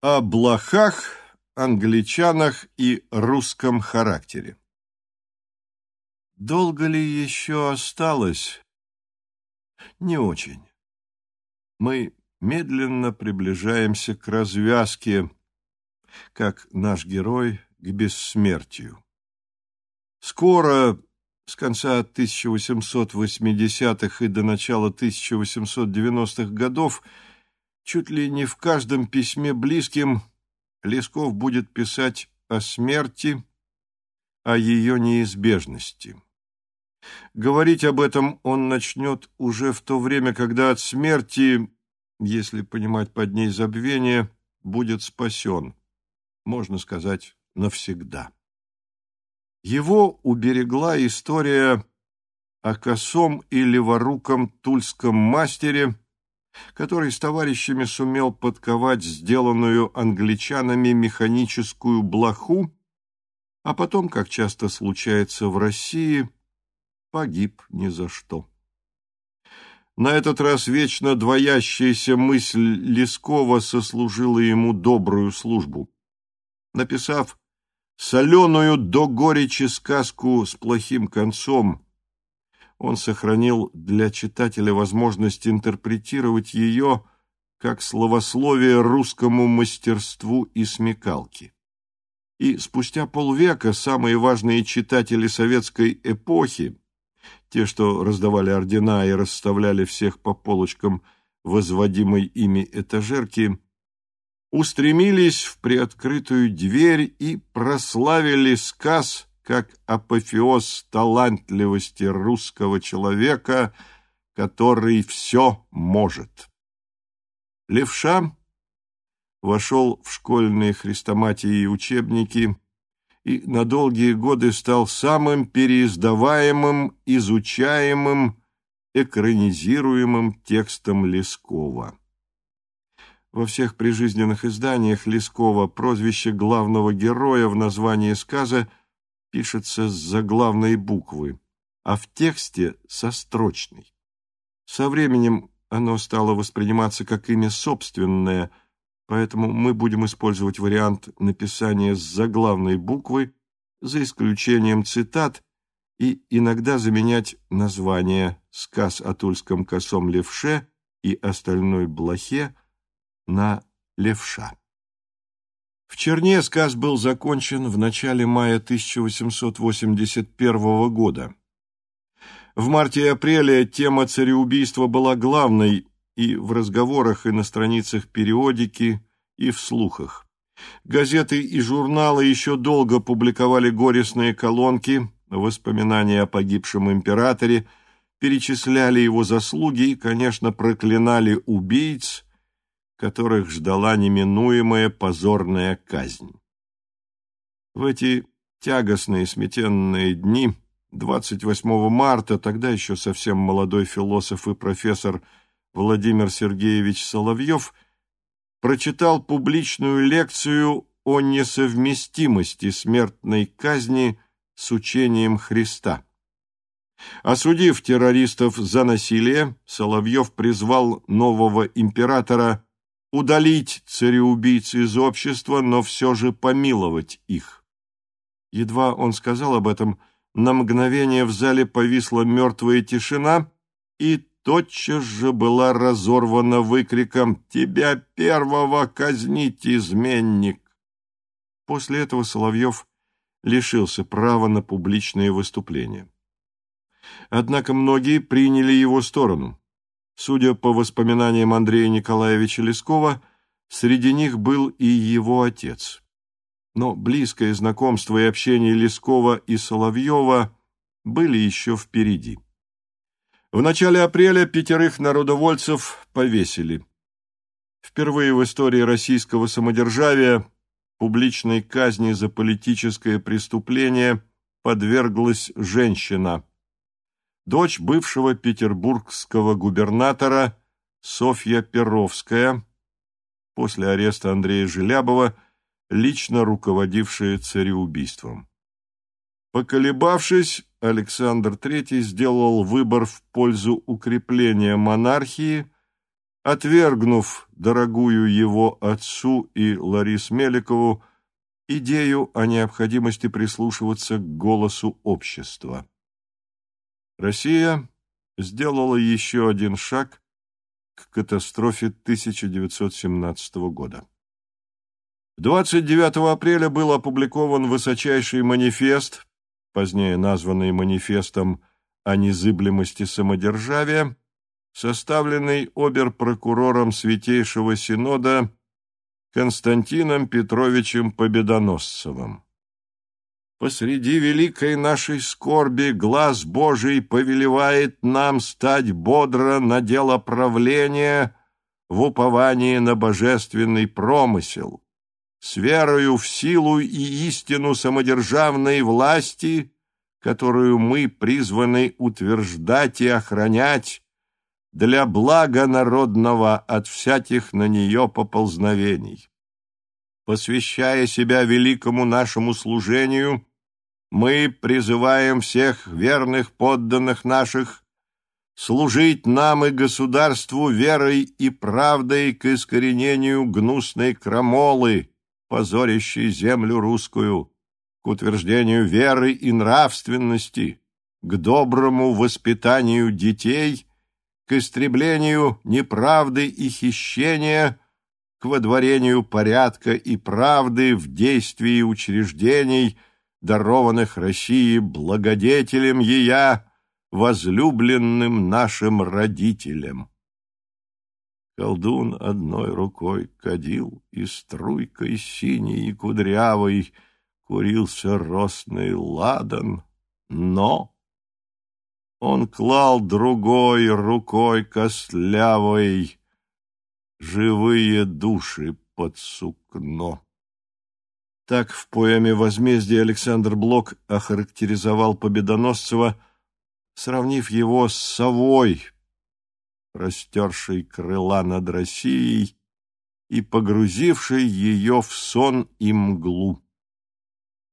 О блохах, англичанах и русском характере. Долго ли еще осталось? Не очень. Мы медленно приближаемся к развязке, как наш герой к бессмертию. Скоро, с конца 1880-х и до начала 1890-х годов, чуть ли не в каждом письме близким Лесков будет писать о смерти, о ее неизбежности. Говорить об этом он начнет уже в то время, когда от смерти, если понимать под ней забвение, будет спасен, можно сказать, навсегда. Его уберегла история о косом и леворуком тульском мастере, который с товарищами сумел подковать сделанную англичанами механическую блоху, а потом, как часто случается в России, погиб ни за что. На этот раз вечно двоящаяся мысль Лескова сослужила ему добрую службу. Написав соленую до горечи сказку с плохим концом, он сохранил для читателя возможность интерпретировать ее как словословие русскому мастерству и смекалке. И спустя полвека самые важные читатели советской эпохи, те, что раздавали ордена и расставляли всех по полочкам возводимой ими этажерки, устремились в приоткрытую дверь и прославили сказ как апофеоз талантливости русского человека, который все может. Левша вошел в школьные хрестоматии и учебники и на долгие годы стал самым переиздаваемым, изучаемым, экранизируемым текстом Лескова. Во всех прижизненных изданиях Лескова прозвище главного героя в названии сказа – пишется с заглавной буквы, а в тексте со строчной. Со временем оно стало восприниматься как имя собственное, поэтому мы будем использовать вариант написания с заглавной буквы, за исключением цитат, и иногда заменять название «Сказ о тульском косом левше» и остальной блохе на «левша». В Черне сказ был закончен в начале мая 1881 года. В марте и апреле тема цареубийства была главной и в разговорах, и на страницах периодики, и в слухах. Газеты и журналы еще долго публиковали горестные колонки, воспоминания о погибшем императоре, перечисляли его заслуги и, конечно, проклинали убийц, которых ждала неминуемая позорная казнь. В эти тягостные сметенные дни 28 марта тогда еще совсем молодой философ и профессор Владимир Сергеевич Соловьев прочитал публичную лекцию о несовместимости смертной казни с учением Христа. Осудив террористов за насилие, Соловьев призвал нового императора удалить цареубийц из общества, но все же помиловать их. Едва он сказал об этом, на мгновение в зале повисла мертвая тишина, и тотчас же была разорвана выкриком «Тебя первого казнить, изменник!». После этого Соловьев лишился права на публичные выступления. Однако многие приняли его сторону. Судя по воспоминаниям Андрея Николаевича Лескова, среди них был и его отец. Но близкое знакомство и общение Лескова и Соловьева были еще впереди. В начале апреля пятерых народовольцев повесили. Впервые в истории российского самодержавия публичной казни за политическое преступление подверглась женщина – дочь бывшего петербургского губернатора Софья Перовская, после ареста Андрея Желябова, лично руководившая цареубийством. Поколебавшись, Александр III сделал выбор в пользу укрепления монархии, отвергнув дорогую его отцу и Ларис Меликову идею о необходимости прислушиваться к голосу общества. Россия сделала еще один шаг к катастрофе 1917 года. 29 апреля был опубликован высочайший манифест, позднее названный манифестом о незыблемости самодержавия, составленный обер-прокурором Святейшего Синода Константином Петровичем Победоносцевым. Посреди великой нашей скорби глаз Божий повелевает нам стать бодро на дело правления в уповании на божественный промысел, с верою в силу и истину самодержавной власти, которую мы призваны утверждать и охранять для блага народного от всяких на нее поползновений. Посвящая себя великому нашему служению, мы призываем всех верных подданных наших служить нам и государству верой и правдой к искоренению гнусной крамолы, позорящей землю русскую, к утверждению веры и нравственности, к доброму воспитанию детей, к истреблению неправды и хищения, к водворению порядка и правды в действии учреждений, дарованных России благодетелем ея, возлюбленным нашим родителям. Колдун одной рукой кадил, и струйкой синей и кудрявой курился росный ладан, но он клал другой рукой костлявой живые души под сукно. Так в поэме «Возмездие» Александр Блок охарактеризовал Победоносцева, сравнив его с совой, растершей крыла над Россией и погрузившей ее в сон и мглу.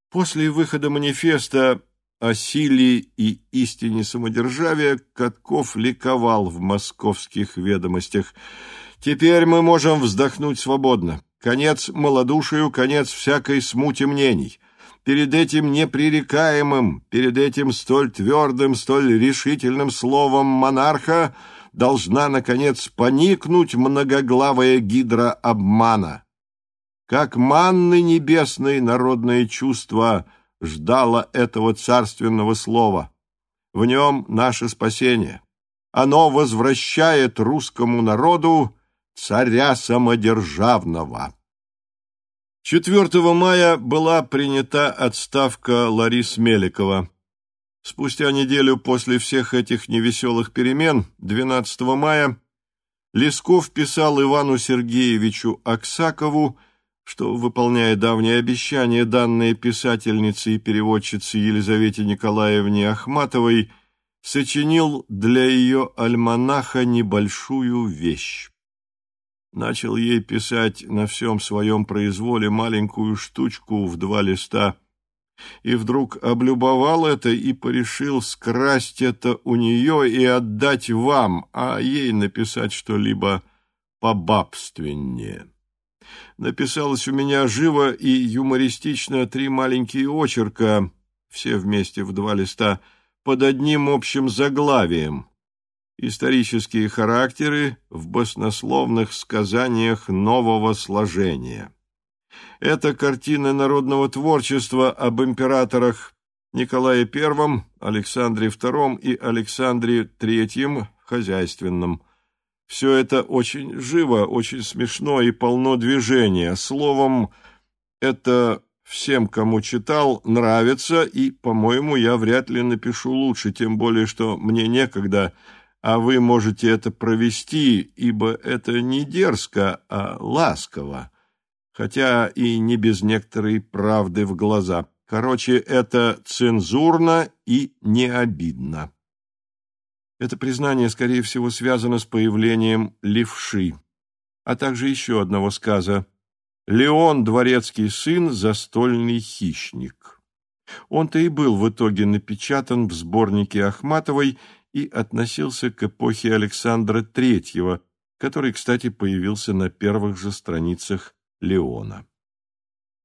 После выхода манифеста о силе и истине самодержавия Катков ликовал в московских ведомостях. «Теперь мы можем вздохнуть свободно. Конец малодушию, конец всякой смуте мнений. Перед этим непререкаемым, перед этим столь твердым, столь решительным словом монарха – должна, наконец, поникнуть многоглавая гидра обмана. Как манны небесной народное чувство ждало этого царственного слова. В нем наше спасение. Оно возвращает русскому народу царя самодержавного. 4 мая была принята отставка Ларис Меликова. Спустя неделю после всех этих невеселых перемен, 12 мая, Лесков писал Ивану Сергеевичу Аксакову, что, выполняя давние обещания, данные писательнице и переводчице Елизавете Николаевне Ахматовой, сочинил для ее альманаха небольшую вещь. Начал ей писать на всем своем произволе маленькую штучку в два листа – и вдруг облюбовал это и порешил скрасть это у нее и отдать вам, а ей написать что-либо побабственнее. Написалось у меня живо и юмористично три маленькие очерка, все вместе в два листа, под одним общим заглавием «Исторические характеры в баснословных сказаниях нового сложения». Это картины народного творчества об императорах Николае I, Александре II и Александре III хозяйственном. Все это очень живо, очень смешно и полно движения. Словом, это всем, кому читал, нравится, и, по-моему, я вряд ли напишу лучше, тем более, что мне некогда, а вы можете это провести, ибо это не дерзко, а ласково хотя и не без некоторой правды в глаза. Короче, это цензурно и не обидно. Это признание, скорее всего, связано с появлением левши, а также еще одного сказа «Леон, дворецкий сын, застольный хищник». Он-то и был в итоге напечатан в сборнике Ахматовой и относился к эпохе Александра Третьего, который, кстати, появился на первых же страницах Леона.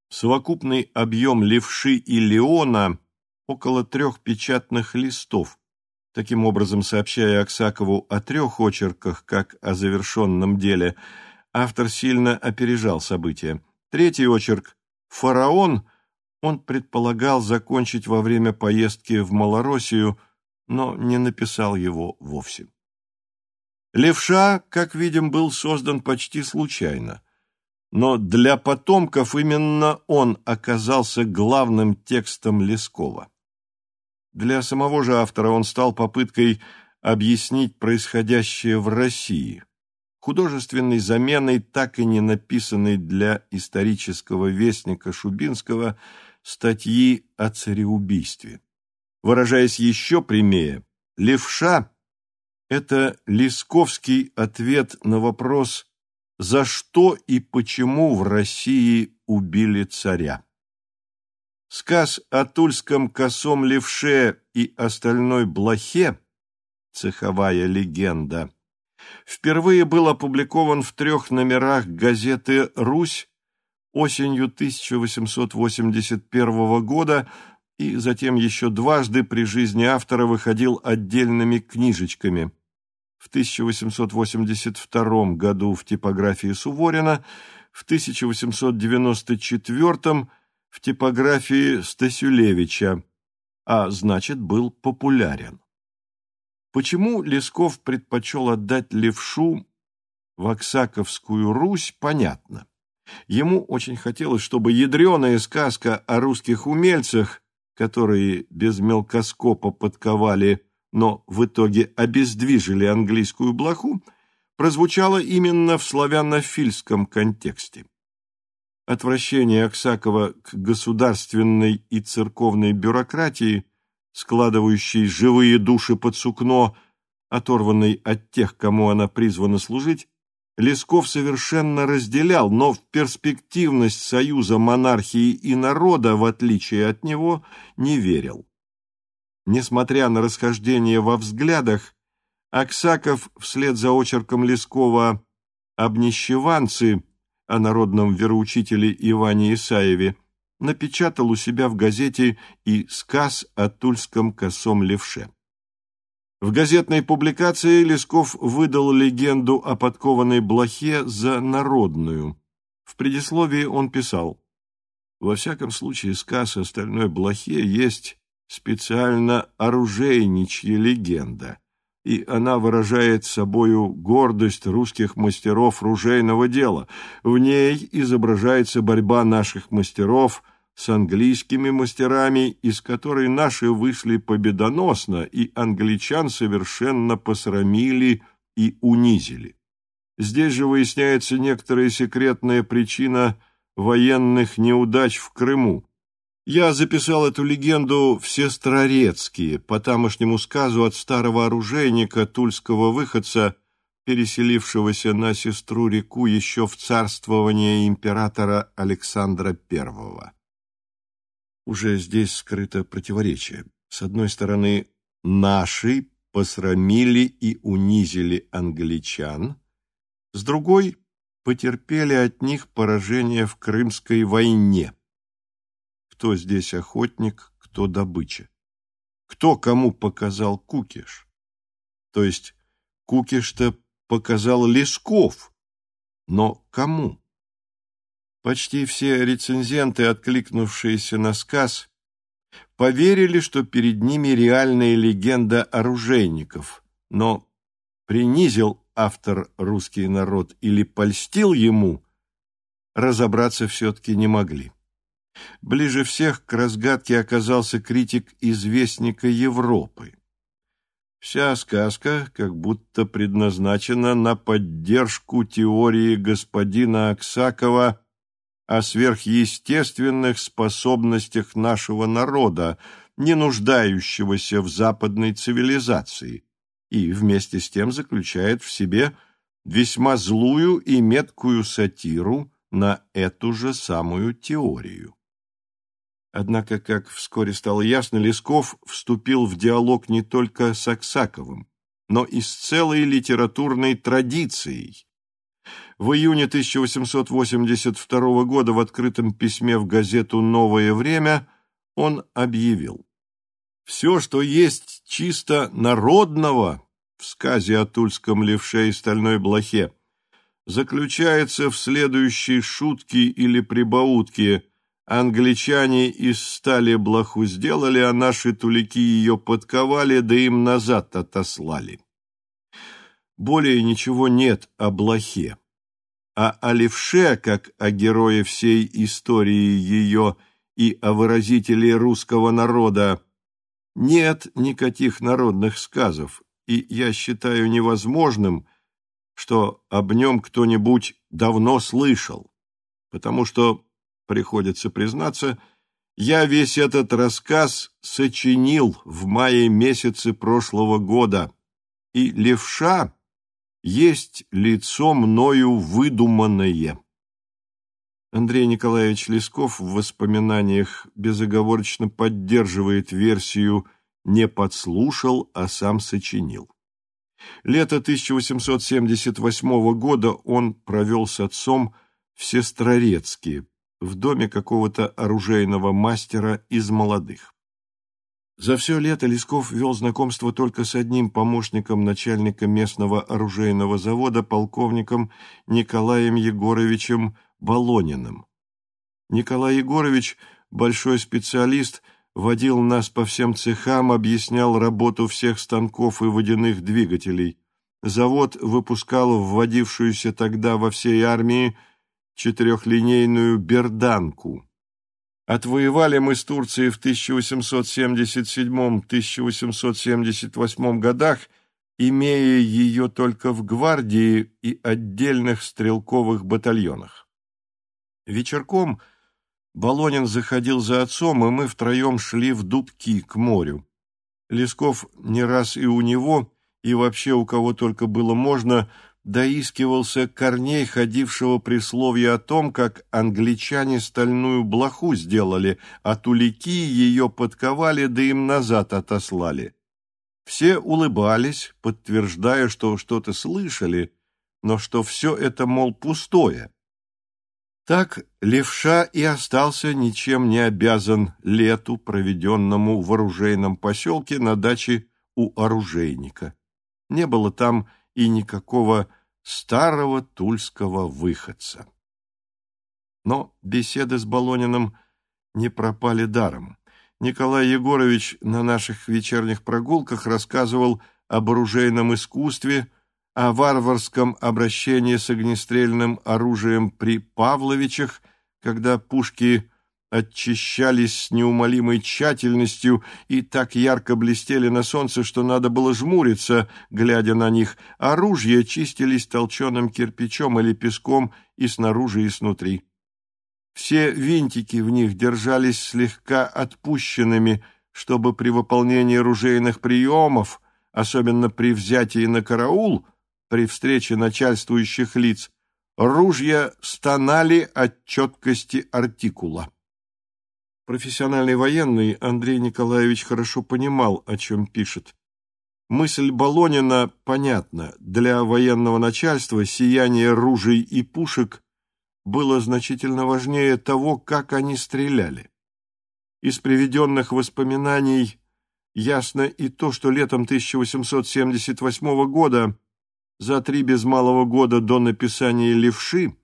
Совокупный объем левши и Леона около трех печатных листов, таким образом сообщая Аксакову о трех очерках, как о завершенном деле. Автор сильно опережал события. Третий очерк «Фараон» он предполагал закончить во время поездки в Малороссию, но не написал его вовсе. Левша, как видим, был создан почти случайно, но для потомков именно он оказался главным текстом Лескова. Для самого же автора он стал попыткой объяснить происходящее в России, художественной заменой так и не написанной для исторического вестника Шубинского статьи о цареубийстве. Выражаясь еще прямее, левша это Лисковский ответ на вопрос «За что и почему в России убили царя?». Сказ о тульском косом левше и остальной блохе, цеховая легенда, впервые был опубликован в трех номерах газеты «Русь» осенью 1881 года и затем еще дважды при жизни автора выходил отдельными книжечками в 1882 году в типографии Суворина, в 1894 в типографии Стасюлевича, а значит, был популярен. Почему Лесков предпочел отдать левшу в Оксаковскую Русь, понятно. Ему очень хотелось, чтобы ядреная сказка о русских умельцах, которые без мелкоскопа подковали но в итоге обездвижили английскую блоху, прозвучало именно в славянофильском контексте. Отвращение Аксакова к государственной и церковной бюрократии, складывающей живые души под сукно, оторванной от тех, кому она призвана служить, Лесков совершенно разделял, но в перспективность союза монархии и народа, в отличие от него, не верил. Несмотря на расхождение во взглядах, Аксаков вслед за очерком Лескова «Обнищеванцы» о народном вероучителе Иване Исаеве напечатал у себя в газете и сказ о тульском косом левше. В газетной публикации Лесков выдал легенду о подкованной блохе за народную. В предисловии он писал «Во всяком случае, сказ о стальной блохе есть специально оружейничья легенда, и она выражает собою гордость русских мастеров ружейного дела. В ней изображается борьба наших мастеров с английскими мастерами, из которой наши вышли победоносно, и англичан совершенно посрамили и унизили. Здесь же выясняется некоторая секретная причина военных неудач в Крыму. Я записал эту легенду в Сестрорецкие, по тамошнему сказу от старого оружейника, тульского выходца, переселившегося на сестру-реку еще в царствование императора Александра I. Уже здесь скрыто противоречие. С одной стороны, наши посрамили и унизили англичан, с другой – потерпели от них поражение в Крымской войне кто здесь охотник, кто добыча. Кто кому показал кукиш? То есть кукиш-то показал Лесков, но кому? Почти все рецензенты, откликнувшиеся на сказ, поверили, что перед ними реальная легенда оружейников, но принизил автор русский народ или польстил ему, разобраться все-таки не могли. Ближе всех к разгадке оказался критик известника Европы. Вся сказка как будто предназначена на поддержку теории господина Аксакова о сверхъестественных способностях нашего народа, не нуждающегося в западной цивилизации, и вместе с тем заключает в себе весьма злую и меткую сатиру на эту же самую теорию. Однако, как вскоре стало ясно, Лесков вступил в диалог не только с Аксаковым, но и с целой литературной традицией. В июне 1882 года в открытом письме в газету «Новое время» он объявил «Все, что есть чисто народного в сказе о тульском левше и стальной блохе, заключается в следующей шутке или прибаутке – Англичане из стали блоху сделали, а наши тулики ее подковали, да им назад отослали. Более ничего нет о блохе. А о левше, как о герое всей истории ее и о выразителе русского народа, нет никаких народных сказов, и я считаю невозможным, что об нем кто-нибудь давно слышал, потому что приходится признаться, я весь этот рассказ сочинил в мае месяце прошлого года, и левша есть лицо мною выдуманное. Андрей Николаевич Лесков в воспоминаниях безоговорочно поддерживает версию «не подслушал, а сам сочинил». Лето 1878 года он провел с отцом в Сестрорецке, в доме какого-то оружейного мастера из молодых. За все лето Лесков вел знакомство только с одним помощником начальника местного оружейного завода, полковником Николаем Егоровичем Болониным. Николай Егорович, большой специалист, водил нас по всем цехам, объяснял работу всех станков и водяных двигателей. Завод выпускал вводившуюся тогда во всей армии четырехлинейную берданку. Отвоевали мы с Турцией в 1877-1878 годах, имея ее только в гвардии и отдельных стрелковых батальонах. Вечерком Болонин заходил за отцом, и мы втроем шли в Дубки к морю. Лесков не раз и у него, и вообще у кого только было можно, доискивался корней ходившего присловия о том, как англичане стальную блоху сделали, а тулики ее подковали, да им назад отослали. Все улыбались, подтверждая, что что-то слышали, но что все это, мол, пустое. Так левша и остался ничем не обязан лету, проведенному в оружейном поселке на даче у оружейника. Не было там и никакого старого тульского выходца. Но беседы с Болониным не пропали даром. Николай Егорович на наших вечерних прогулках рассказывал об оружейном искусстве, о варварском обращении с огнестрельным оружием при Павловичах, когда пушки очищались с неумолимой тщательностью и так ярко блестели на солнце, что надо было жмуриться, глядя на них, ружья чистились толченым кирпичом или песком и снаружи, и снутри. Все винтики в них держались слегка отпущенными, чтобы при выполнении ружейных приемов, особенно при взятии на караул, при встрече начальствующих лиц, ружья стонали от четкости артикула. Профессиональный военный Андрей Николаевич хорошо понимал, о чем пишет. Мысль Болонина понятна. Для военного начальства сияние ружей и пушек было значительно важнее того, как они стреляли. Из приведенных воспоминаний ясно и то, что летом 1878 года, за три без малого года до написания «Левши»,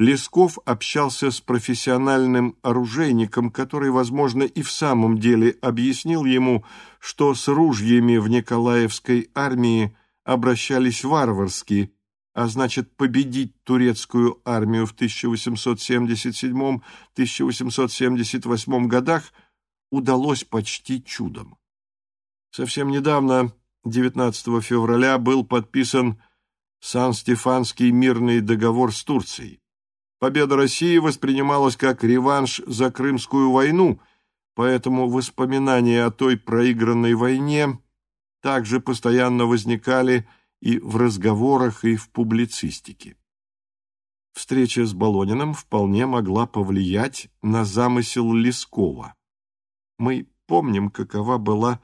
Лесков общался с профессиональным оружейником, который, возможно, и в самом деле объяснил ему, что с ружьями в Николаевской армии обращались варварски, а значит, победить турецкую армию в 1877-1878 годах удалось почти чудом. Совсем недавно, 19 февраля, был подписан Сан-Стефанский мирный договор с Турцией. Победа России воспринималась как реванш за Крымскую войну, поэтому воспоминания о той проигранной войне также постоянно возникали и в разговорах, и в публицистике. Встреча с Болониным вполне могла повлиять на замысел Лескова. Мы помним, какова была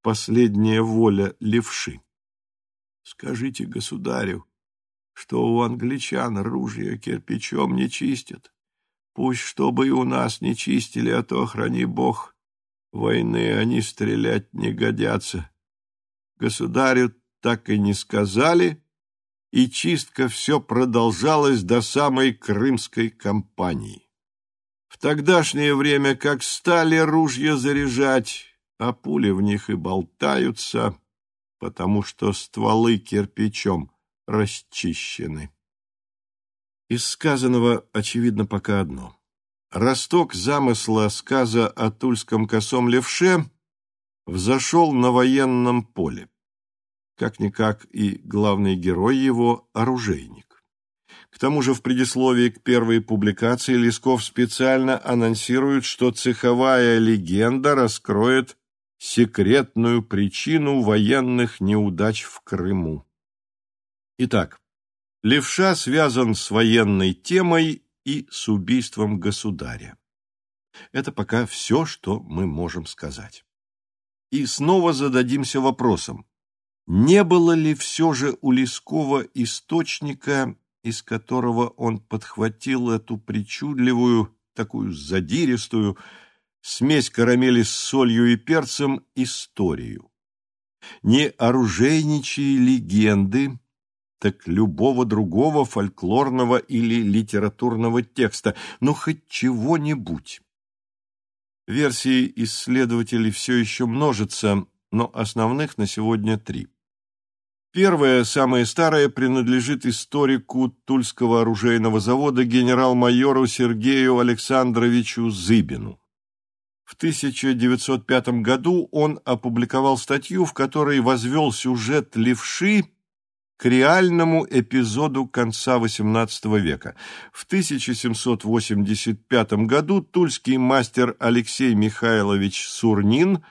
последняя воля левши. Скажите государю, что у англичан ружья кирпичом не чистят. Пусть чтобы и у нас не чистили, а то, храни бог, войны они стрелять не годятся. Государю так и не сказали, и чистка все продолжалась до самой крымской кампании. В тогдашнее время как стали ружья заряжать, а пули в них и болтаются, потому что стволы кирпичом расчищены. Из сказанного очевидно пока одно. Росток замысла сказа о тульском косом левше взошел на военном поле. Как-никак и главный герой его – оружейник. К тому же в предисловии к первой публикации Лесков специально анонсирует, что цеховая легенда раскроет секретную причину военных неудач в Крыму. Итак, Левша связан с военной темой и с убийством государя. Это пока все, что мы можем сказать. И снова зададимся вопросом, не было ли все же у Лескова источника, из которого он подхватил эту причудливую, такую задиристую, смесь карамели с солью и перцем, историю? Не оружейничьи легенды, так любого другого фольклорного или литературного текста, но хоть чего-нибудь. Версии исследователей все еще множатся, но основных на сегодня три. Первая, самая старая, принадлежит историку Тульского оружейного завода генерал-майору Сергею Александровичу Зыбину. В 1905 году он опубликовал статью, в которой возвел сюжет левши к реальному эпизоду конца XVIII века. В 1785 году тульский мастер Алексей Михайлович Сурнин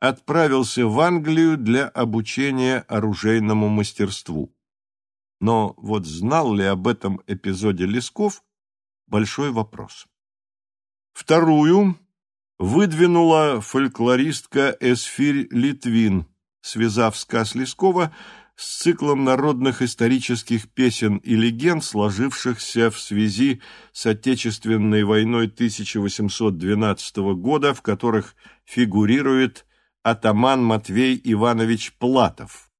отправился в Англию для обучения оружейному мастерству. Но вот знал ли об этом эпизоде Лесков – большой вопрос. Вторую выдвинула фольклористка Эсфирь Литвин, связав сказ Лескова – с циклом народных исторических песен и легенд, сложившихся в связи с Отечественной войной 1812 года, в которых фигурирует атаман Матвей Иванович Платов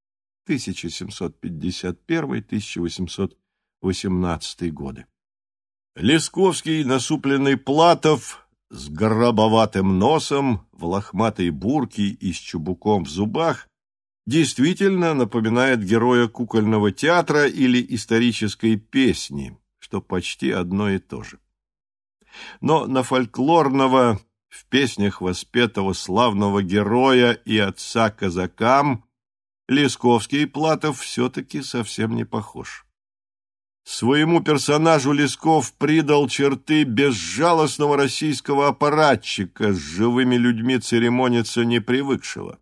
1751-1818 годы. Лесковский, насупленный Платов, с гробоватым носом, в лохматой бурке и с чубуком в зубах, действительно напоминает героя кукольного театра или исторической песни, что почти одно и то же. Но на фольклорного, в песнях воспетого славного героя и отца казакам Лесковский и Платов все-таки совсем не похож. Своему персонажу Лесков придал черты безжалостного российского аппаратчика, с живыми людьми церемониться не привыкшего.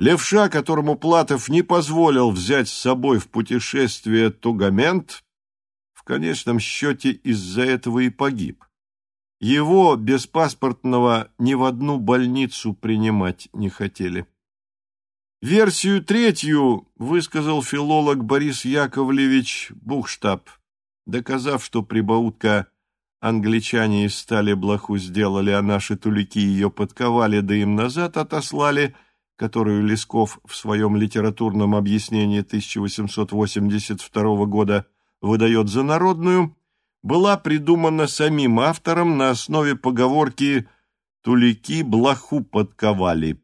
Левша, которому Платов не позволил взять с собой в путешествие Тугамент, в конечном счете из-за этого и погиб. Его, беспаспортного, ни в одну больницу принимать не хотели. Версию третью высказал филолог Борис Яковлевич Бухштаб, доказав, что прибаутка «англичане из стали блоху сделали, а наши тулики ее подковали, да им назад отослали», которую Лесков в своем литературном объяснении 1882 года выдает за народную, была придумана самим автором на основе поговорки «тулики блоху подковали»,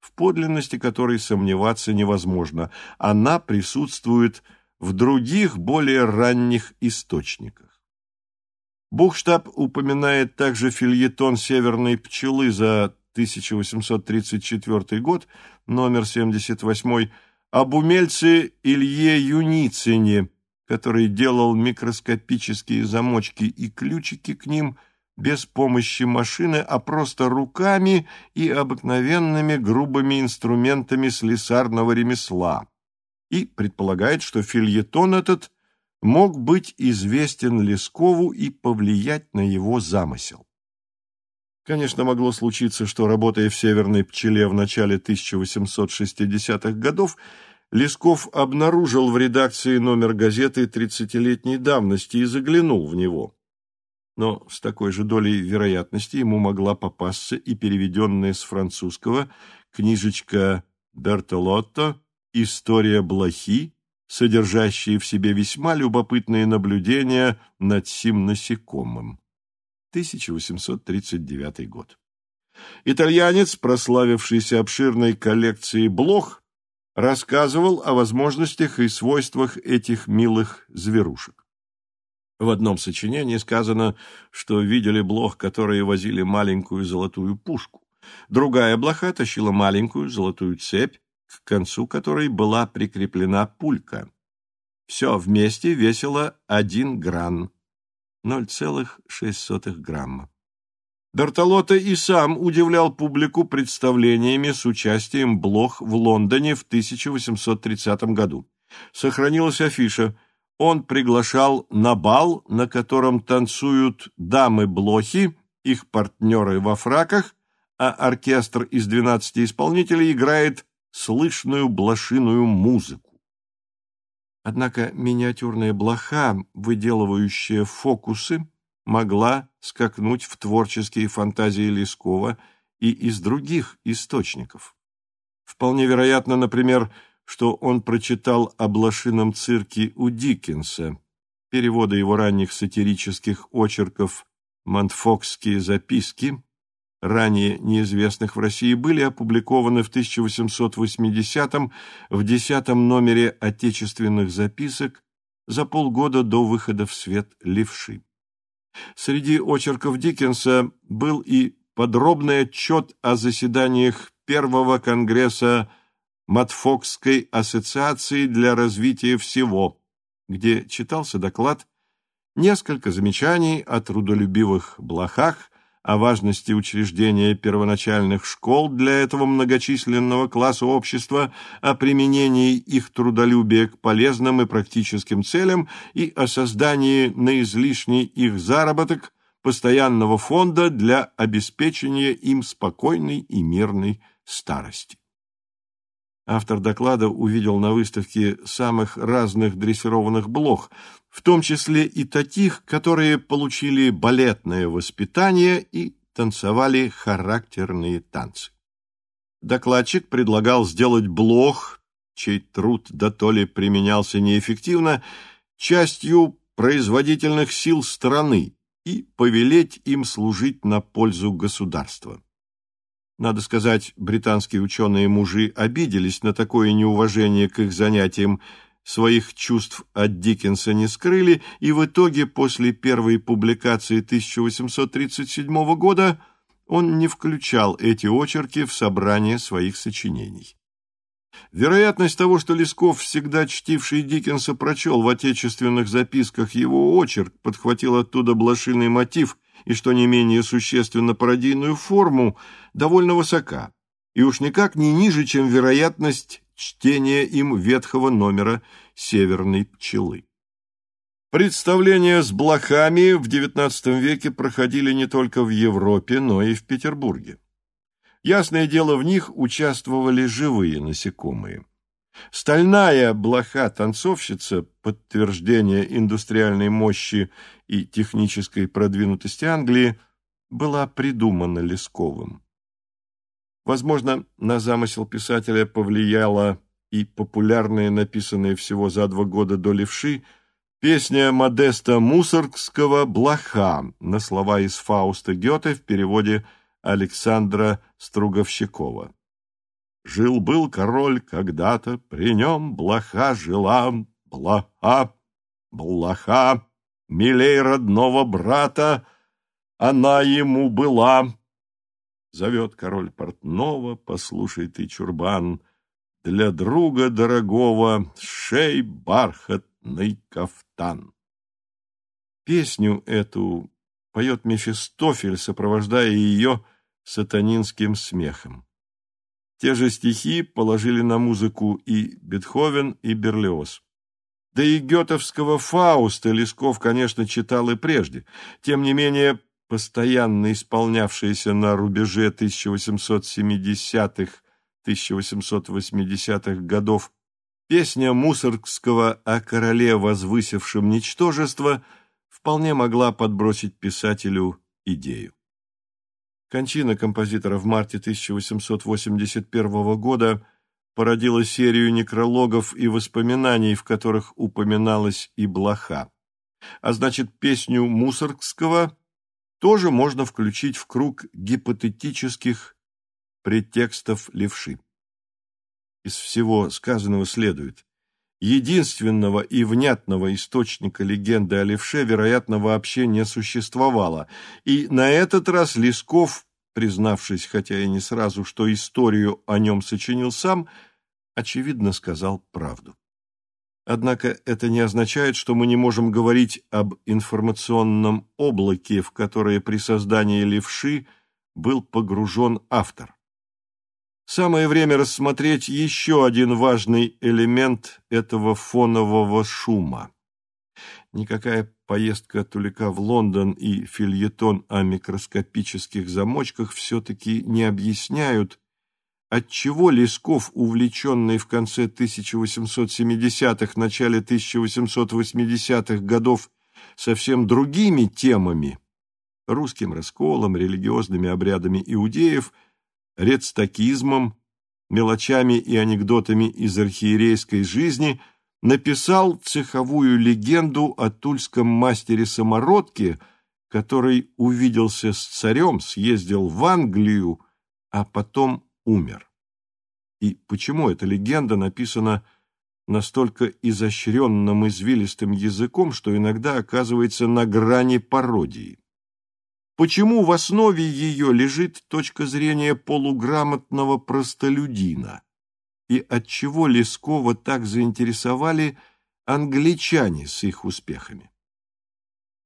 в подлинности которой сомневаться невозможно. Она присутствует в других, более ранних источниках. Бухштаб упоминает также фильетон «Северной пчелы» за 1834 год, номер 78, об умельце Илье Юницыне, который делал микроскопические замочки и ключики к ним без помощи машины, а просто руками и обыкновенными грубыми инструментами слесарного ремесла, и предполагает, что фильетон этот мог быть известен Лескову и повлиять на его замысел. Конечно, могло случиться, что, работая в «Северной пчеле» в начале 1860-х годов, Лесков обнаружил в редакции номер газеты тридцатилетней давности и заглянул в него. Но с такой же долей вероятности ему могла попасться и переведенная с французского книжечка Бертолотто «История блохи», содержащая в себе весьма любопытные наблюдения над сим насекомым. 1839 год. Итальянец, прославившийся обширной коллекцией блох, рассказывал о возможностях и свойствах этих милых зверушек. В одном сочинении сказано, что видели блох, которые возили маленькую золотую пушку. Другая блоха тащила маленькую золотую цепь, к концу которой была прикреплена пулька. Все вместе весило один гран, 0,6 грамма. Бертолотто и сам удивлял публику представлениями с участием Блох в Лондоне в 1830 году. Сохранилась афиша. Он приглашал на бал, на котором танцуют дамы-блохи, их партнеры во фраках, а оркестр из 12 исполнителей играет слышную блошиную музыку. Однако миниатюрная блоха, выделывающая фокусы, могла скакнуть в творческие фантазии Лескова и из других источников. Вполне вероятно, например, что он прочитал о блошином цирке у Диккенса, перевода его ранних сатирических очерков «Монтфокские записки», ранее неизвестных в России, были опубликованы в 1880-м в десятом номере «Отечественных записок» за полгода до выхода в свет «Левши». Среди очерков Диккенса был и подробный отчет о заседаниях Первого Конгресса Матфокской ассоциации для развития всего, где читался доклад, несколько замечаний о трудолюбивых блохах, о важности учреждения первоначальных школ для этого многочисленного класса общества, о применении их трудолюбия к полезным и практическим целям и о создании на излишний их заработок постоянного фонда для обеспечения им спокойной и мирной старости. Автор доклада увидел на выставке самых разных дрессированных блох, в том числе и таких, которые получили балетное воспитание и танцевали характерные танцы. Докладчик предлагал сделать блох, чей труд да то ли применялся неэффективно, частью производительных сил страны и повелеть им служить на пользу государства. Надо сказать, британские ученые-мужи обиделись на такое неуважение к их занятиям, своих чувств от Диккенса не скрыли, и в итоге после первой публикации 1837 года он не включал эти очерки в собрание своих сочинений. Вероятность того, что Лесков, всегда чтивший Диккенса, прочел в отечественных записках его очерк, подхватил оттуда блошиный мотив – и, что не менее существенно, пародийную форму, довольно высока, и уж никак не ниже, чем вероятность чтения им ветхого номера «Северной пчелы». Представления с блохами в XIX веке проходили не только в Европе, но и в Петербурге. Ясное дело, в них участвовали живые насекомые. Стальная блоха-танцовщица, подтверждение индустриальной мощи и технической продвинутости Англии, была придумана Лесковым. Возможно, на замысел писателя повлияла и популярная, написанная всего за два года до левши, песня Модеста Мусоргского «Блоха» на слова из Фауста Гёте в переводе Александра Струговщикова. Жил-был король когда-то, при нем блоха жила, блоха, блоха, милей родного брата, она ему была. Зовет король портного, послушай ты, чурбан, для друга дорогого шей бархатный кафтан. Песню эту поет Мефистофель, сопровождая ее сатанинским смехом. Те же стихи положили на музыку и Бетховен, и Берлиоз. Да и гетовского Фауста Лесков, конечно, читал и прежде. Тем не менее, постоянно исполнявшиеся на рубеже 1870-1880-х годов Песня Мусоргского о короле, возвысившем ничтожество, вполне могла подбросить писателю идею. Кончина композитора в марте 1881 года породила серию некрологов и воспоминаний, в которых упоминалась и блоха. А значит, песню Мусоргского тоже можно включить в круг гипотетических предтекстов левши. Из всего сказанного следует, единственного и внятного источника легенды о левше, вероятно, вообще не существовало, и на этот раз Лесков, признавшись, хотя и не сразу, что историю о нем сочинил сам, очевидно сказал правду. Однако это не означает, что мы не можем говорить об информационном облаке, в которое при создании левши был погружен автор. Самое время рассмотреть еще один важный элемент этого фонового шума. Никакая поездка Тулика в Лондон и фильетон о микроскопических замочках все-таки не объясняют, отчего Лесков, увлеченный в конце 1870-х, начале 1880-х годов совсем другими темами, русским расколом, религиозными обрядами иудеев – редстакизмом, мелочами и анекдотами из архиерейской жизни, написал цеховую легенду о тульском мастере-самородке, который увиделся с царем, съездил в Англию, а потом умер. И почему эта легенда написана настолько изощренным извилистым языком, что иногда оказывается на грани пародии? Почему в основе ее лежит точка зрения полуграмотного простолюдина? И отчего Лескова так заинтересовали англичане с их успехами?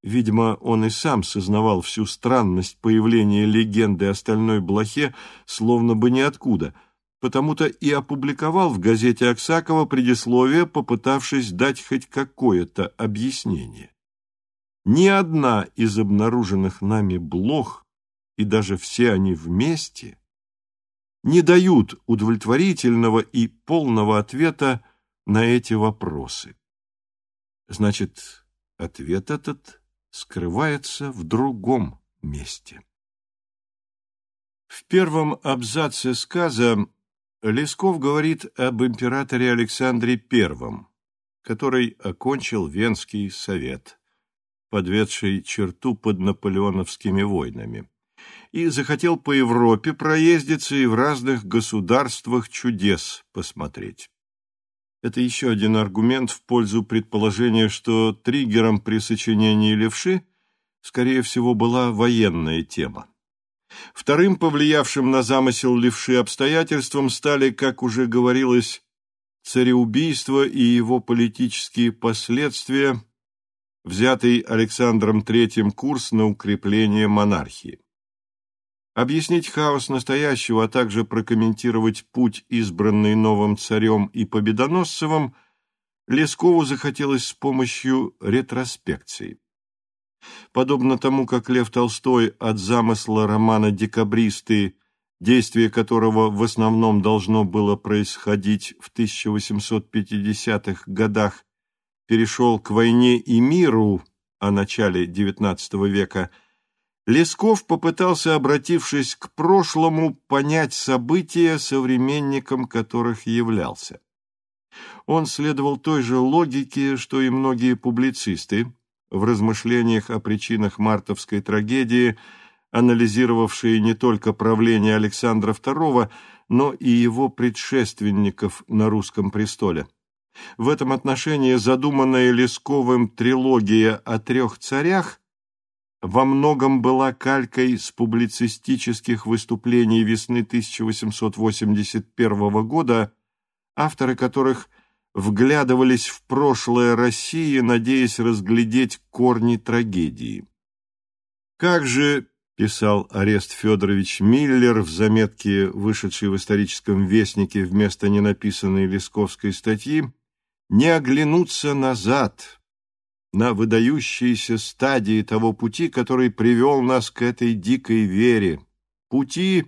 Видимо, он и сам сознавал всю странность появления легенды о стальной блохе, словно бы ниоткуда, потому-то и опубликовал в газете Аксакова предисловие, попытавшись дать хоть какое-то объяснение. Ни одна из обнаруженных нами блох, и даже все они вместе, не дают удовлетворительного и полного ответа на эти вопросы. Значит, ответ этот скрывается в другом месте. В первом абзаце сказа Лесков говорит об императоре Александре I, который окончил Венский совет подведший черту под наполеоновскими войнами, и захотел по Европе проездиться и в разных государствах чудес посмотреть. Это еще один аргумент в пользу предположения, что триггером при сочинении «Левши» скорее всего была военная тема. Вторым повлиявшим на замысел левши обстоятельством стали, как уже говорилось, цареубийство и его политические последствия, взятый Александром III курс на укрепление монархии. Объяснить хаос настоящего, а также прокомментировать путь, избранный новым царем и Победоносцевым, Лескову захотелось с помощью ретроспекции. Подобно тому, как Лев Толстой от замысла романа «Декабристы», действие которого в основном должно было происходить в 1850-х годах, перешел к войне и миру о начале XIX века, Лесков попытался, обратившись к прошлому, понять события, современником которых являлся. Он следовал той же логике, что и многие публицисты, в размышлениях о причинах мартовской трагедии, анализировавшие не только правление Александра II, но и его предшественников на русском престоле. В этом отношении задуманная Лесковым трилогия о трех царях во многом была калькой с публицистических выступлений весны 1881 года, авторы которых вглядывались в прошлое России, надеясь разглядеть корни трагедии. Как же, писал Арест Федорович Миллер в заметке, вышедшей в историческом вестнике вместо ненаписанной Лесковской статьи, не оглянуться назад на выдающиеся стадии того пути, который привел нас к этой дикой вере, пути,